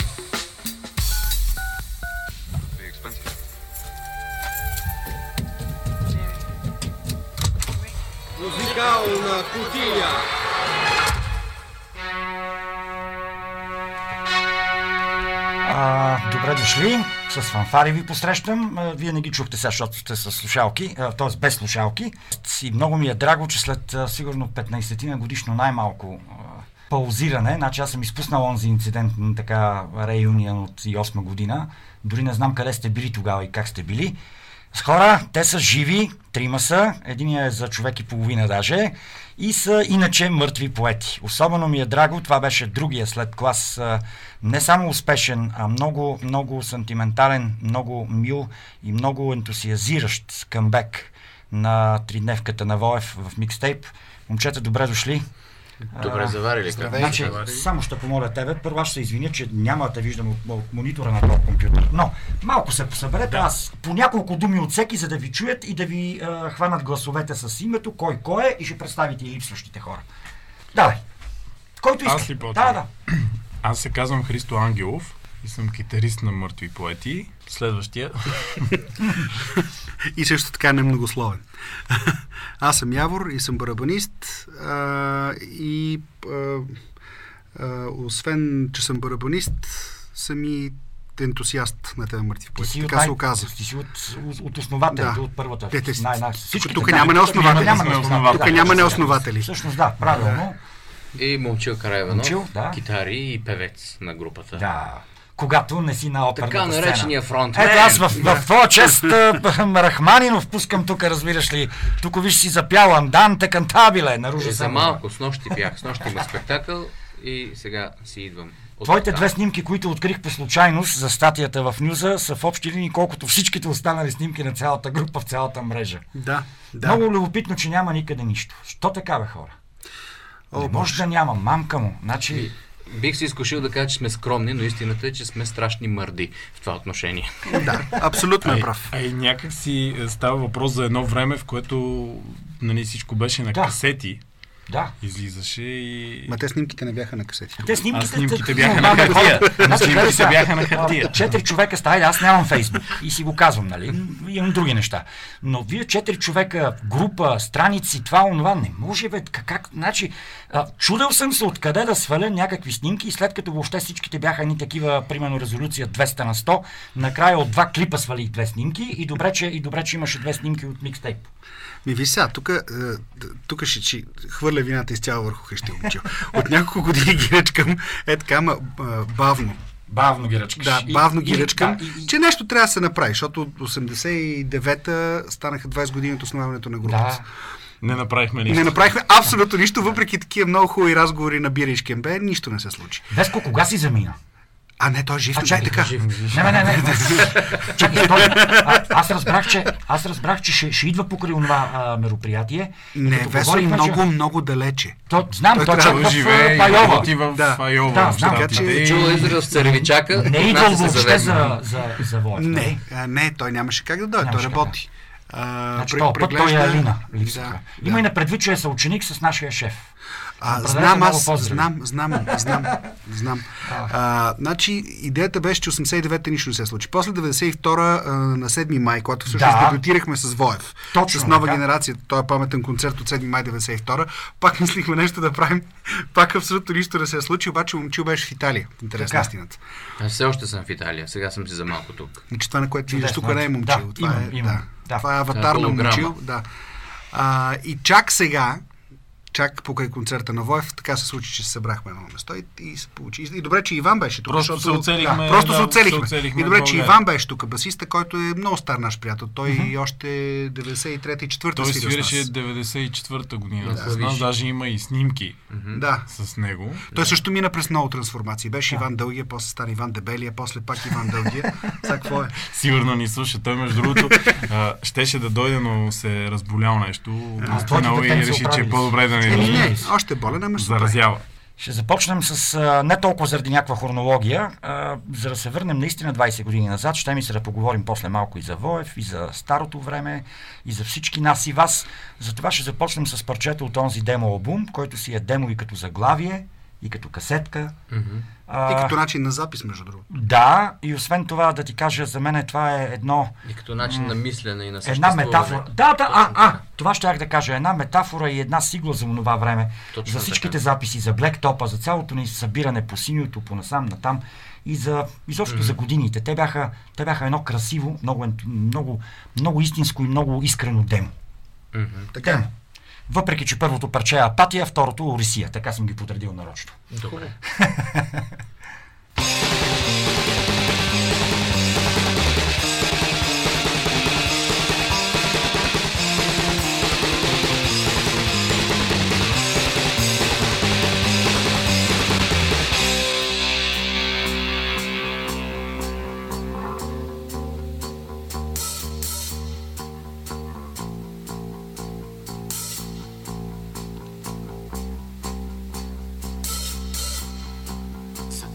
Музикална кутия. А, добре дошли. С фанфари ви посрещам. А, Вие не ги чухте сега, защото сте с слушалки, т.е. без слушалки. И много ми е драго, че след а, сигурно 15 на годишно най-малко а, паузиране, значи аз съм изпуснал онзи инцидент на така реюнион от 2008 година. Дори не знам къде сте били тогава и как сте били. С хора, те са живи, трима са, единия е за човек и половина даже, и са иначе мъртви поети. Особено ми е драго, това беше другия след клас, не само успешен, а много, много сантиментален, много мил и много ентусиазиращ къмбек на тридневката на Воев в микстейп. Момчета, добре дошли. Добре заварили, как? Значи, само ще помоля тебе. Първо аз ще се извиня, че няма да те виждам от, от монитора на този компютър. Но малко се посъберете. Аз по няколко думи от всеки, за да ви чуят и да ви а, хванат гласовете с името, кой кой е и ще представите и липсващите хора. Давай. Който иска. Аз ли? Да, да. Аз се казвам Христо Ангелов и съм китарист на Мъртви поети. Следващия. и също така немногословен. Аз съм Явор и съм барабанист а, и а, а, освен, че съм барабанист, съм и ентусиаст на тези мъртви Ти поети. Така най... се оказа. ти си от, от, основателите, Да. от първата. Те, те, най, най, тук- всичките, тук да, няма неоснователи. Няма Тук неоснователи. тук да, няма неоснователи. Всъщност да, правилно. И Момчил Карайванов, Момчил, да. китари и певец на групата. Да. Когато не си на оперната Така наречения фронтмен. Ето аз в, в, в твоя чест Рахманинов пускам тук, разбираш ли. Тук виж си запял Анданте Кантабиле на Ружа Е, за малко, с нощи бях. С нощи има спектакъл и сега си идвам. от Твоите две снимки, които открих по случайност за статията в Нюза, са в общи линии колкото всичките останали снимки на цялата група в цялата мрежа. Да, да. Много любопитно, че няма никъде нищо. Що така бе хора? О, не може да няма, мамка му. Значи, Бих се изкушил да кажа, че сме скромни, но истината е, че сме страшни мърди в това отношение. Да, абсолютно е прав. А и някак си е, става въпрос за едно време, в което нали, всичко беше на Да. касети. Да. Излизаше и... Ма те снимките не бяха на касети. Те снимките, А снимките те- бяха на хартия. На снимките бяха на хартия. Четири човека айде, аз нямам Фейсбук и си го казвам, нали? Имам други неща. Но вие четири човека, група, страници, това, онова, не може, бе, как, как значи, а, чудел съм се откъде да сваля някакви снимки и след като въобще всичките бяха ни такива, примерно резолюция 200 на 100, накрая от два клипа свалих две снимки и добре, че, и добре, че имаше две снимки от микстейп. Ми виж сега, тук, е, тук ще чи, хвърля вината изцяло върху хещи момчил. От няколко години ги ръчкам е така, ма, а, бавно. Бавно ги ръчкаш. Да, И- бавно ги и- ръчкам, да, и- че нещо трябва да се направи, защото от 89-та станаха 20 години от основаването на групата. Не направихме нищо. Не направихме абсолютно нищо, въпреки такива много хубави разговори на Бира и Шкембе, нищо не се случи. Веско, кога си замина? А, не, той е жив, А, не чакай, е така. Не, не, не, не. Чакай, той, а, аз разбрах, че, аз разбрах, че ще, ще идва покрай това а, мероприятие. И Не, Весо е говорихме, че- много, много далече. То, знам, той, той в живее и а, Айова. работи в Да. Айова. Да, в знам. Така че- И- Чула израз в Царевичака. Не е идвал въобще за, за, за Воев. Не, не, той нямаше как да дойде, той работи. Значи, този път той е Алина. Да, Има и на предвид, че е съученик с нашия шеф. А, знам, аз знам, знам, знам, знам. А, значи, идеята беше, че 89-та нищо не се случи. После 92-та а, на 7 май, когато всъщност Да. дебютирахме с Воев, Точно с нова така. генерация, този паметен концерт от 7 май 92 пак мислихме нещо да правим, пак абсолютно нищо не се случи, обаче момчил беше в Италия, в интерес Така. на истината. Аз все още съм в Италия. Сега съм си за малко тук. Значи това, на което виждаш тук не е момчил. Да, това, имам, е, имам. Да. Да. това е аватар на момчил. Да. А, и чак сега, чак покрай концерта на Воев, така се случи, че се събрахме на едно место и, и се получи. И добре, че Иван беше тук. Просто защото, се оцелихме, Да, просто да, се оцелихме. се оцелихме и добре, че. Иван беше тук, басиста, който е много стар наш приятел. Той още 93-та и 4-та Той свиреше нас. 94-та година Да. с нас, даже има и снимки Да. с него. Той също мина през много трансформации. Беше Иван Дългия, после стана Иван Дебелия, после пак Иван Дългия. Сега какво е? Сигурно ни слуша. Той, между другото, а, щеше да дойде, но се е разболял нещо. А, Останал твоите и реши, че е по-добре да не Еми, ни не, още болен, ама заразява. Ще започнем с а, не толкова заради някаква хронология, а, за да се върнем наистина 20 години назад. Ще ми се да поговорим после малко и за Воев, и за старото време, и за всички нас и вас. Затова ще започнем с парчето от онзи демо албум, който си е демо и като заглавие, и като касетка. А, И като начин на запис, между другото. Да, и освен това да ти кажа, за мен това е едно... И като начин на мислене и на Една метафора. Да, да, а, а, това ще да кажа. Една метафора и една сигла за онова време. Точно за всичките така. записи, за Блектопа, за цялото ни събиране по синьото, по насам, натам и за изобщо за годините. Те бяха, те бяха едно красиво, много, много, много истинско и много искрено демо. Така е. Въпреки, че първото парче е апатия, второто Орисия. Така съм ги подредил нарочно. Добре.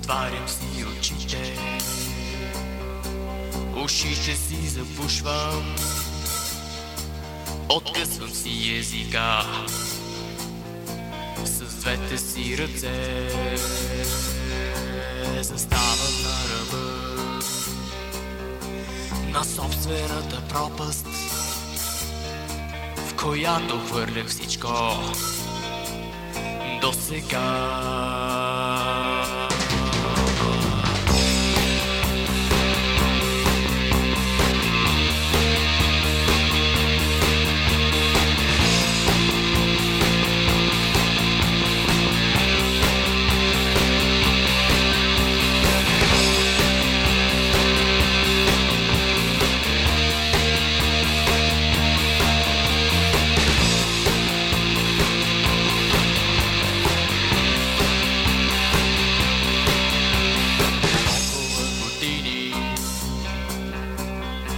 Затварям си очите. Ушите си запушвам. Откъсвам си езика. С двете си ръце. Заставам на ръба. На собствената пропаст В която хвърлях всичко. До сега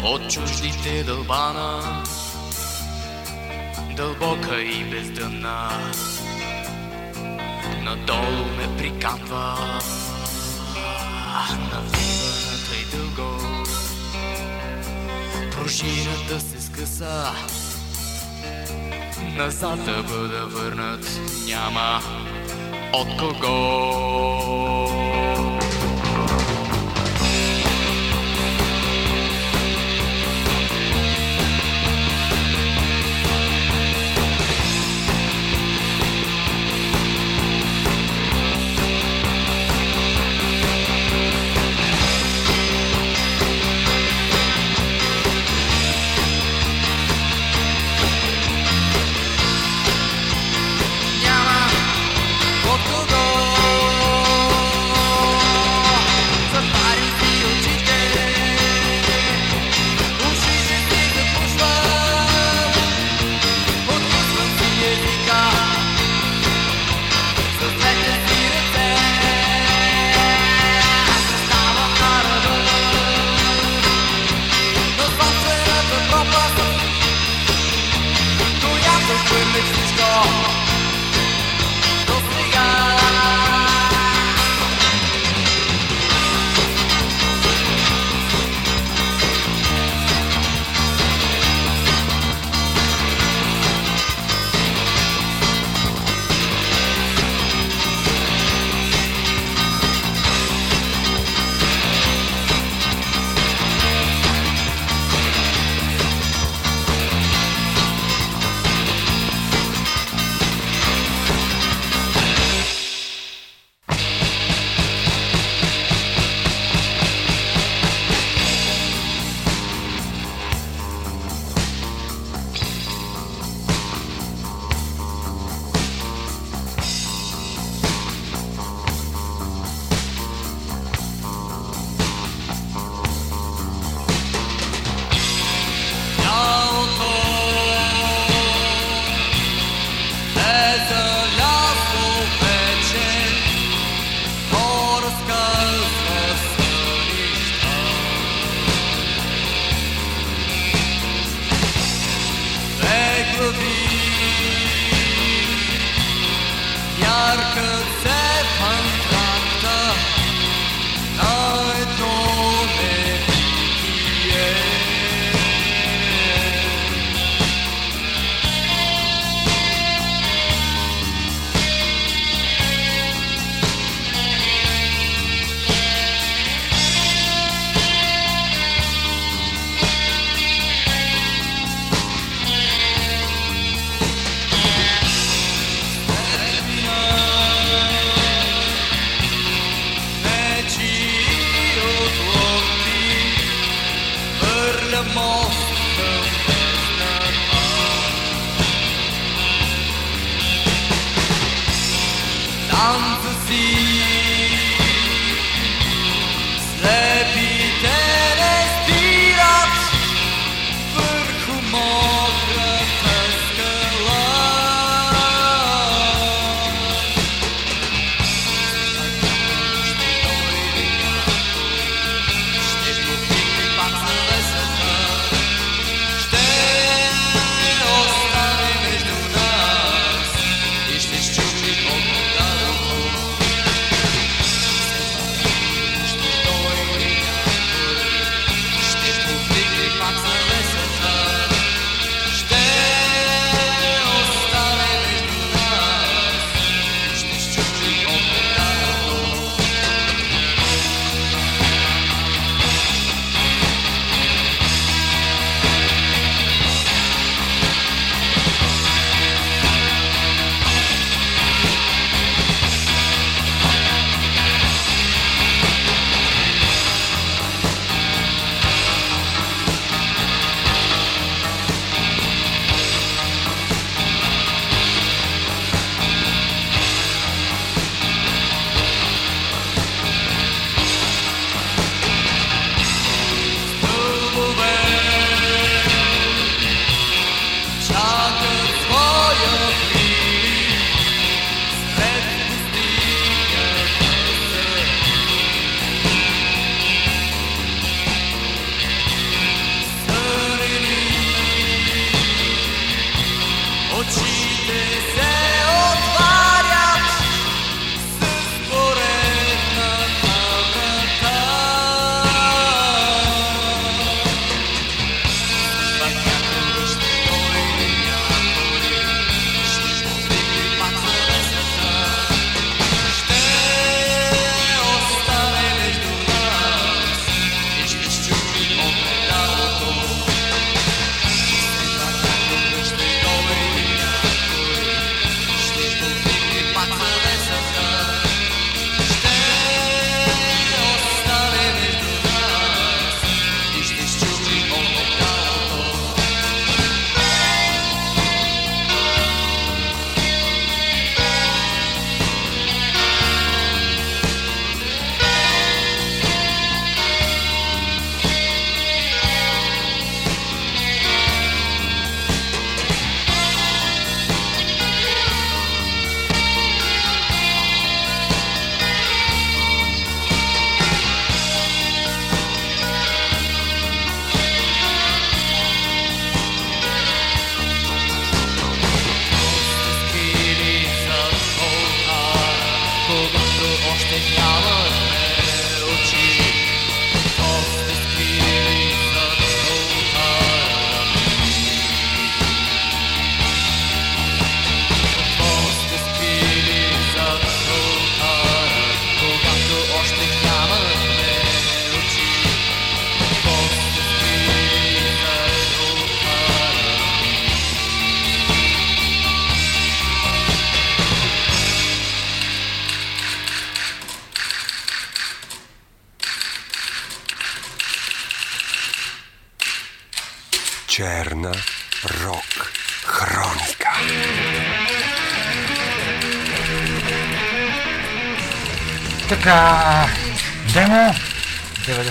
От чуждите дълбана Дълбока и бездънна. Надолу ме приканва Навиваната и дълго. Пружината се скъса Назад да бъда върнат Няма от кого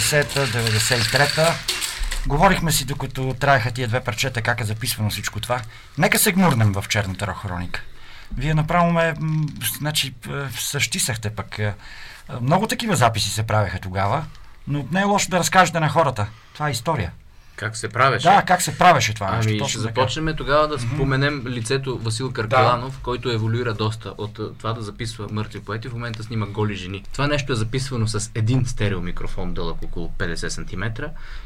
90-та, 93-та. Говорихме си, докато траеха тия две парчета, как е записвано всичко това. Нека се гмурнем в черната хроника. Вие направо ме, значи, е, същисахте пък. Е, Много такива записи се правеха тогава, но не е лошо да разкажете на хората. Това е история. Как се правеше? Да, как се правеше това нещо. Ами точно ще така. започнем тогава да споменем лицето Васил Каркаланов, който еволюира доста от това да записва мъртви поети. В момента снима голи жени. Това нещо е записвано с един стерео микрофон, дълъг около 50 см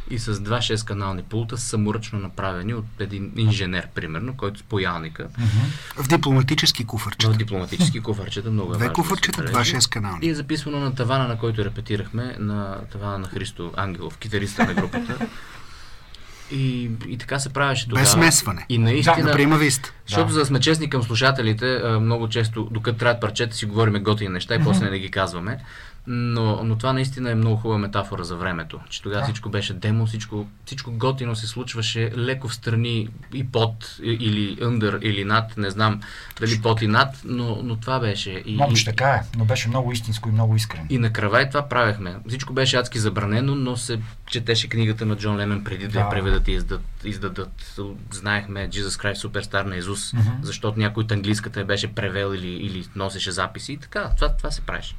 и с два 6 канални пулта, саморъчно направени от един инженер, примерно, който с поялника. В дипломатически куфърчета. В дипломатически куфарчета, много е Две да куфърчета, два 6 канални. И е записвано на тавана, на който репетирахме, на тавана на Христо Ангелов, китариста на групата. И, и така се правеше тогава. Без смесване. И наистина... Да, примавист. Защото Да. за да сме честни към слушателите, много често, докато трябват парчета, си говориме готини неща и после не ги казваме. Но, но това наистина е много хубава метафора за времето. Че тогава Да. всичко беше демо, всичко, всичко готино се случваше леко в страни и под, или under, или над, не знам дали под и над, но, но това беше. И, ще така е, но беше много истинско и много искрено. и на крава и това правехме. Всичко беше адски забранено, но се четеше книгата на Джон Ленън преди да, Да. я преведат и издадат, издадат. Знаехме Jesus Christ Superstar на Изус, Мгм. защото някой от английската я беше превел или, или носеше записи и така. Това, това се правеше.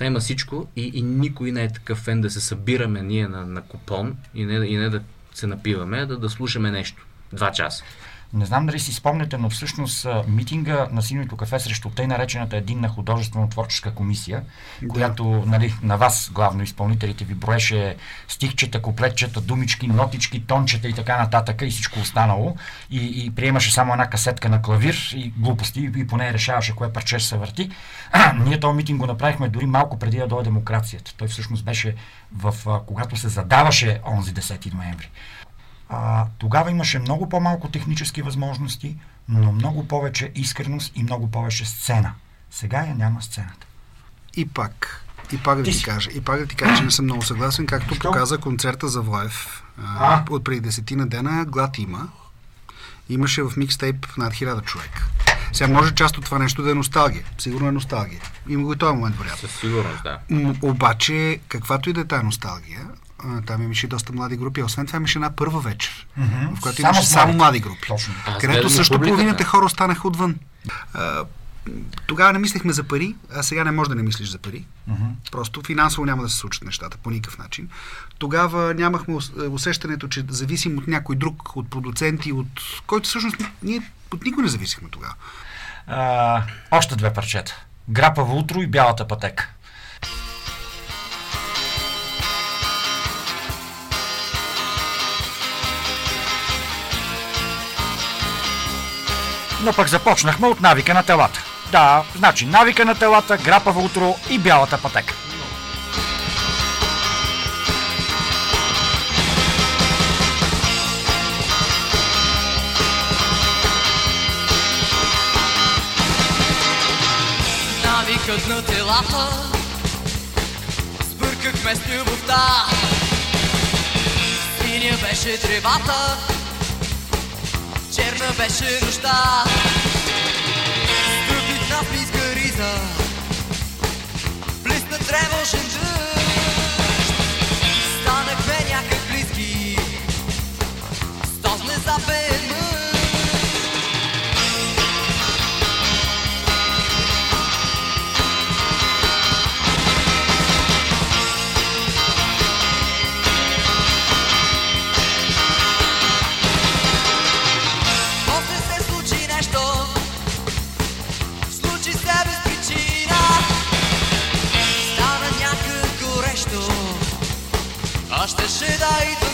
Сега има всичко и, и никой не е такъв фен да се събираме ние на, на купон и не, и не да се напиваме, а да, да слушаме нещо. Два часа. Не знам дали си спомняте, но всъщност митинга на Синьото кафе срещу тъй наречената единна художествено-творческа комисия, Да. която нали, на вас, главно изпълнителите ви, броеше стихчета, куплетчета, думички, нотички, тончета и така нататък и всичко останало. И, и приемаше само една касетка на клавир и глупости и, и поне решаваше кое парче ще се върти. Ние този митинг го направихме дори малко преди да дойде демокрацията. Той всъщност беше в, когато се задаваше онзи 10 ноември. А, тогава имаше много по-малко технически възможности, но много повече искреност и много повече сцена. Сега я няма сцената. И пак, и пак да Ти ти кажа, и пак да ти кажа, че не съм много съгласен, както Защо? показа концерта за Воев. А? А? От преди десетина дена глад има. Имаше в микстейп над хиляда човек. Сега може част от това нещо да е носталгия. Сигурно е носталгия. Има го и този момент, вероятно. Със сигурност, да. М, обаче, каквато и да е тази носталгия, там имаше доста млади групи. Освен това имаше една първа вечер, Мгм. в която Само имаше само млади групи. Точно. Където също публиката. половината хора останаха отвън. А, тогава не мислехме за пари, а сега не може да не мислиш за пари. Мгм. Просто финансово няма да се случат нещата по никакъв начин. Тогава нямахме е, усещането, че зависим от някой друг, от продуценти, от който всъщност ние от никой не зависихме тогава. А, още две парчета. Грапаво утро и бялата пътека. Но пък започнахме от навика на телата. Да, значи навика на телата, грапаво утро и бялата пътека. Навикът на телата Сбъркахме с любовта Синя беше тревата Черна беше нощта. Стъпих на близка риза Блисна тревожен дъжд. Станахме някак близки. С този внезапен 时代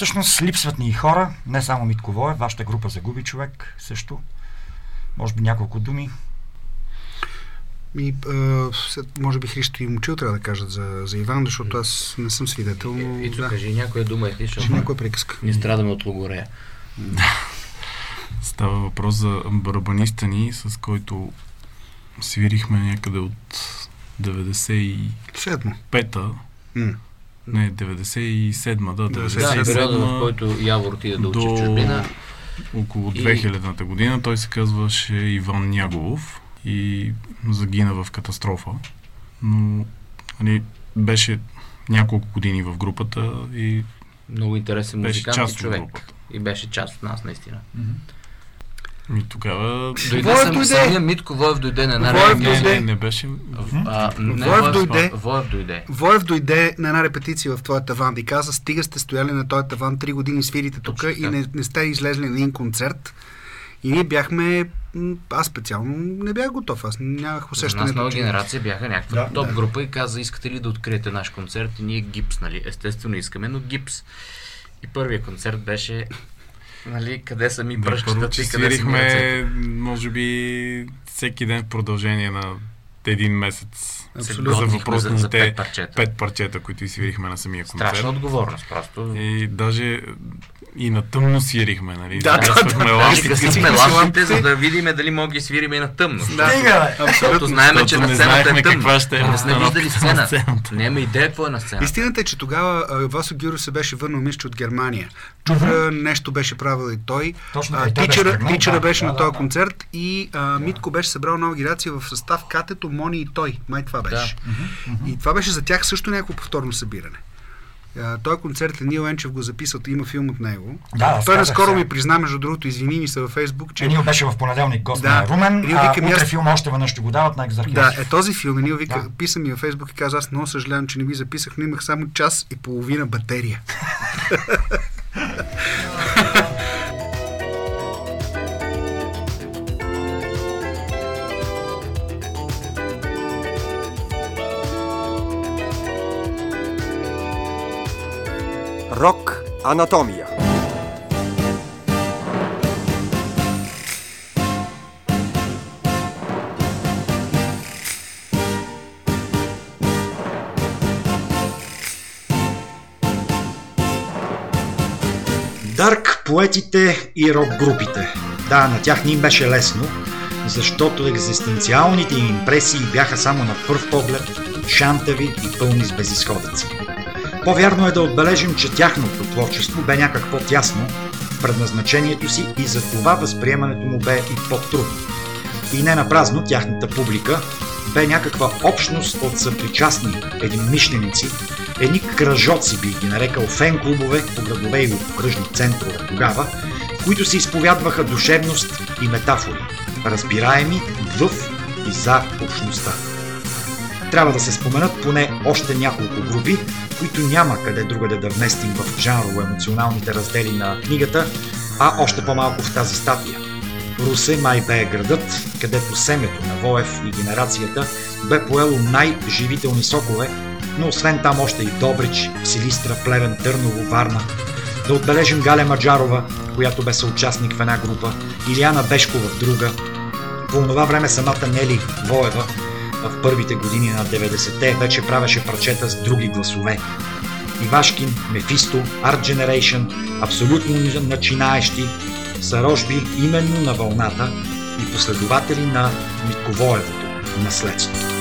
всъщност липсват ни и хора, не само Митко Воев, вашата група загуби човек също. Може би няколко думи. Ми, а, след, може би Христо и Момчил трябва да кажат за, за Иван, защото аз не съм свидетел, но... Ицо, кажи някоя дума е Кажи някоя приказка. Ние страдаме от логорея. Става въпрос за барабаниста ни, с който свирихме някъде от 95-та. М. Не, 97-ма, да, 97-ма. периода, в който Явор отиде да учи в до чужбина. около И- 2000-та година. Той се казваше Иван Няголов и загина в катастрофа. Но нали, беше няколко години в групата и Много интересен беше музикант част и от човек. И беше част от нас, наистина. И тогава... Дойде съм, самия Митко Воев дойде на една Воев Не, дойде. не, не беше... А, не, Воев дойде. Воев дойде. Воев дойде на една репетиция в твоя таван. Ви каза, стига сте стояли на този таван, три години свирите тук и не, не сте излезли на един концерт. И ние бяхме аз специално не бях готов. Аз нямах усещането. нас нова генерация бяха някаква Да, топ да. група и каза, искате ли да откриете наш концерт? И ние гипс, нали? Естествено искаме, но гипс. И първият концерт беше, нали, къде са ми бръщата че и къде са ми ръцете. свирихме, може би, всеки ден в продължение на един месец. Абсолютно. За въпросните за пет парчета. пет парчета, които свирихме на самия концерт. Страшна отговорност, просто. И даже и на тъмно свирихме, нали? Да, да, Гасвахме да. лампите. Гасихме лампите, за да видим дали мога ги свирим и на тъмно. Да. Стига! Защото знаем, че на не сцената е тъмно. каква ще е Не сме виждали на сцена. сцената. Нямаме идея какво е на сцената. Истината е, че тогава Васо Гюро се беше върнал, мисля, от Германия. Чувра нещо беше правил и той. Тичера, да, беше да, на да, този да. концерт и Митко беше събрал нова генерация в състав Катето, Мони и той. Май това беше. И това беше за тях също някакво повторно събиране. Той концерт Нил Енчев го записал, има филм от него. Да, той наскоро ми призна, между другото, извини ми се във Фейсбук, че... Енил беше в понеделник гост Да. на Румен, Енил вика, ми, утре аз- филма още веднъж ще го дават на Екзархиев. Да, е този филм. Енил вика, Да. писа ми във Фейсбук и каза, аз много съжалявам, че не ви записах, но имах само час и половина батерия. Рок анатомия. Дарк поетите и рок групите. Да, на тях не им беше лесно, защото екзистенциалните им импресии бяха само на пръв поглед шантави и пълни с безисходици. По-вярно е да отбележим, че тяхното творчество бе някак по-тясно в предназначението си и за това възприемането му бе и по-трудно. И не на празно тяхната публика бе някаква общност от съпричастни единомишленици, едни кръжоци би ги нарекал фен-клубове по градове и окръжни центрове тогава, които се изповядваха душевност и метафори, разбираеми в и за общността. Трябва да се споменат поне още няколко групи, които няма къде другаде да вместим в жанрово-емоционалните раздели на книгата, а още по-малко в тази статия. Русе май бе градът, където семето на Воев и генерацията бе поело най-живителни сокове, но освен там още и Добрич, Силистра, Плевен, Търново, Варна. Да отбележим Галя Маджарова, която бе съучастник в една група, Илияна Бешкова в друга. По това време самата Нели Воева в първите години на 90-те вече правеше парчета с други гласове. Ивашкин, Мефисто, Art Generation, абсолютно начинаещи, са рожби именно на вълната и последователи на Митковоевото наследство.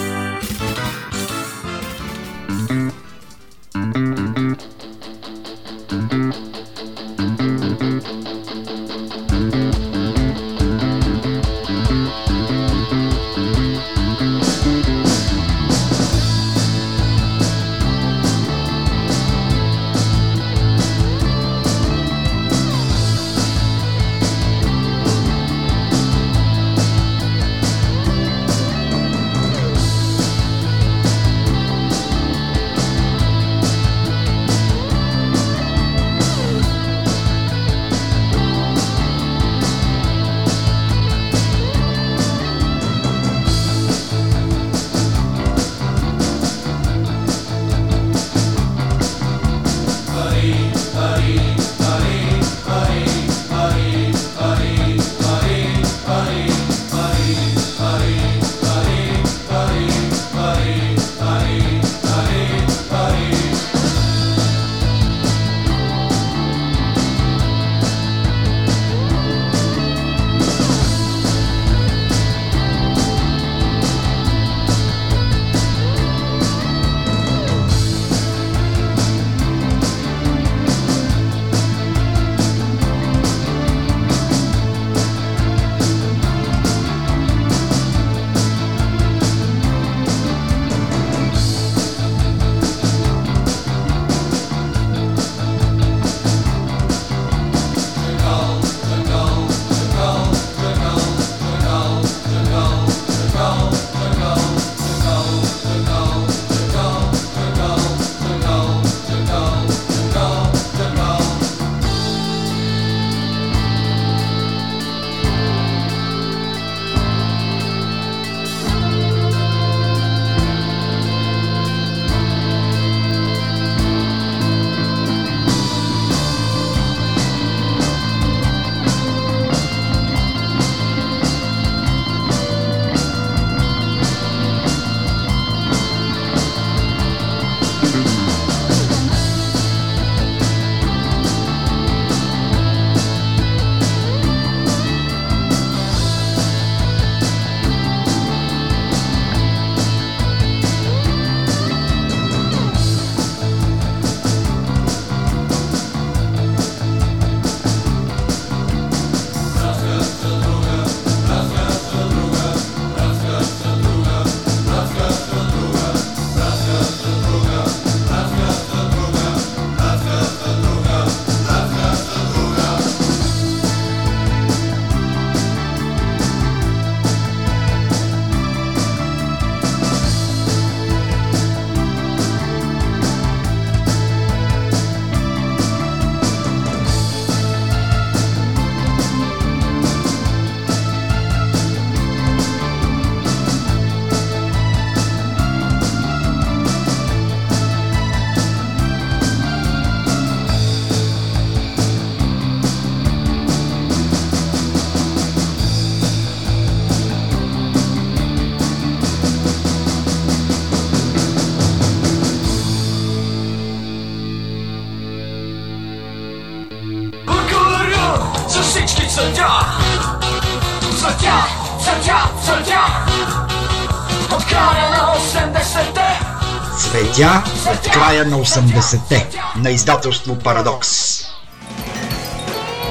Цветя от края на 80-те на издателство Парадокс.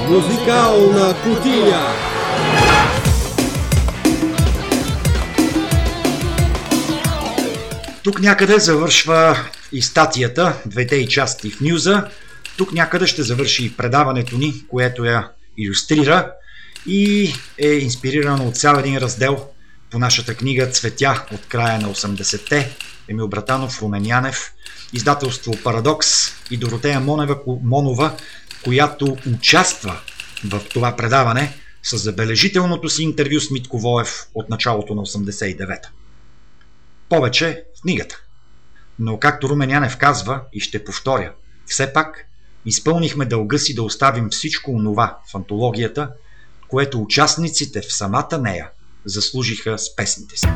Музикална кутия. Тук някъде завършва и статията, двете и части в Нюза. Тук някъде ще завърши и предаването ни, което я иллюстрира и е инспирирано от цял един раздел по нашата книга Цветя от края на 80-те. Емил Братанов, Румен Янев, издателство Парадокс и Доротея Монева, Монова, която участва в това предаване с забележителното си интервю с Митко Воев от началото на 89-та. Повече в книгата. Но както Румен Янев казва, и ще повторя, все пак изпълнихме дълга си да оставим всичко онова в антологията, което участниците в самата нея заслужиха с песните си.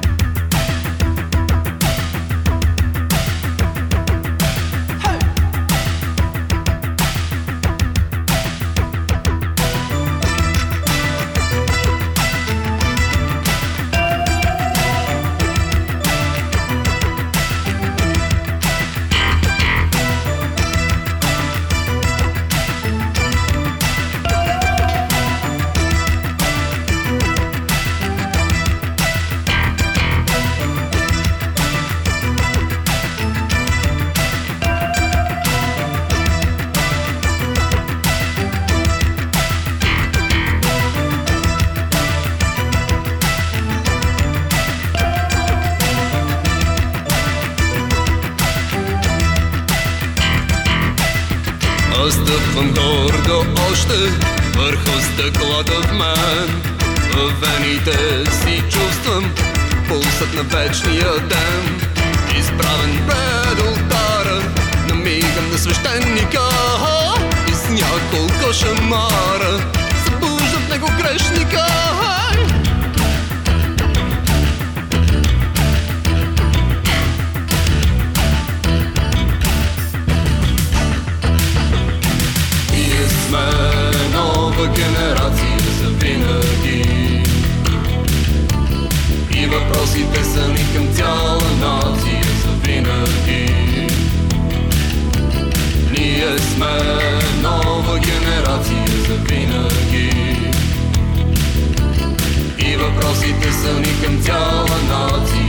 Стъпвам гордо още върху стъклата в мен. В вените си чувствам пулсът на вечния ден. Изправен пред ултара, намигам на свещеника. И с няколко шамара събужда в него грешника Въпросите са ни към цяла нация за винаги Ние сме нова генерация за винаги И въпросите са ни към цяла нация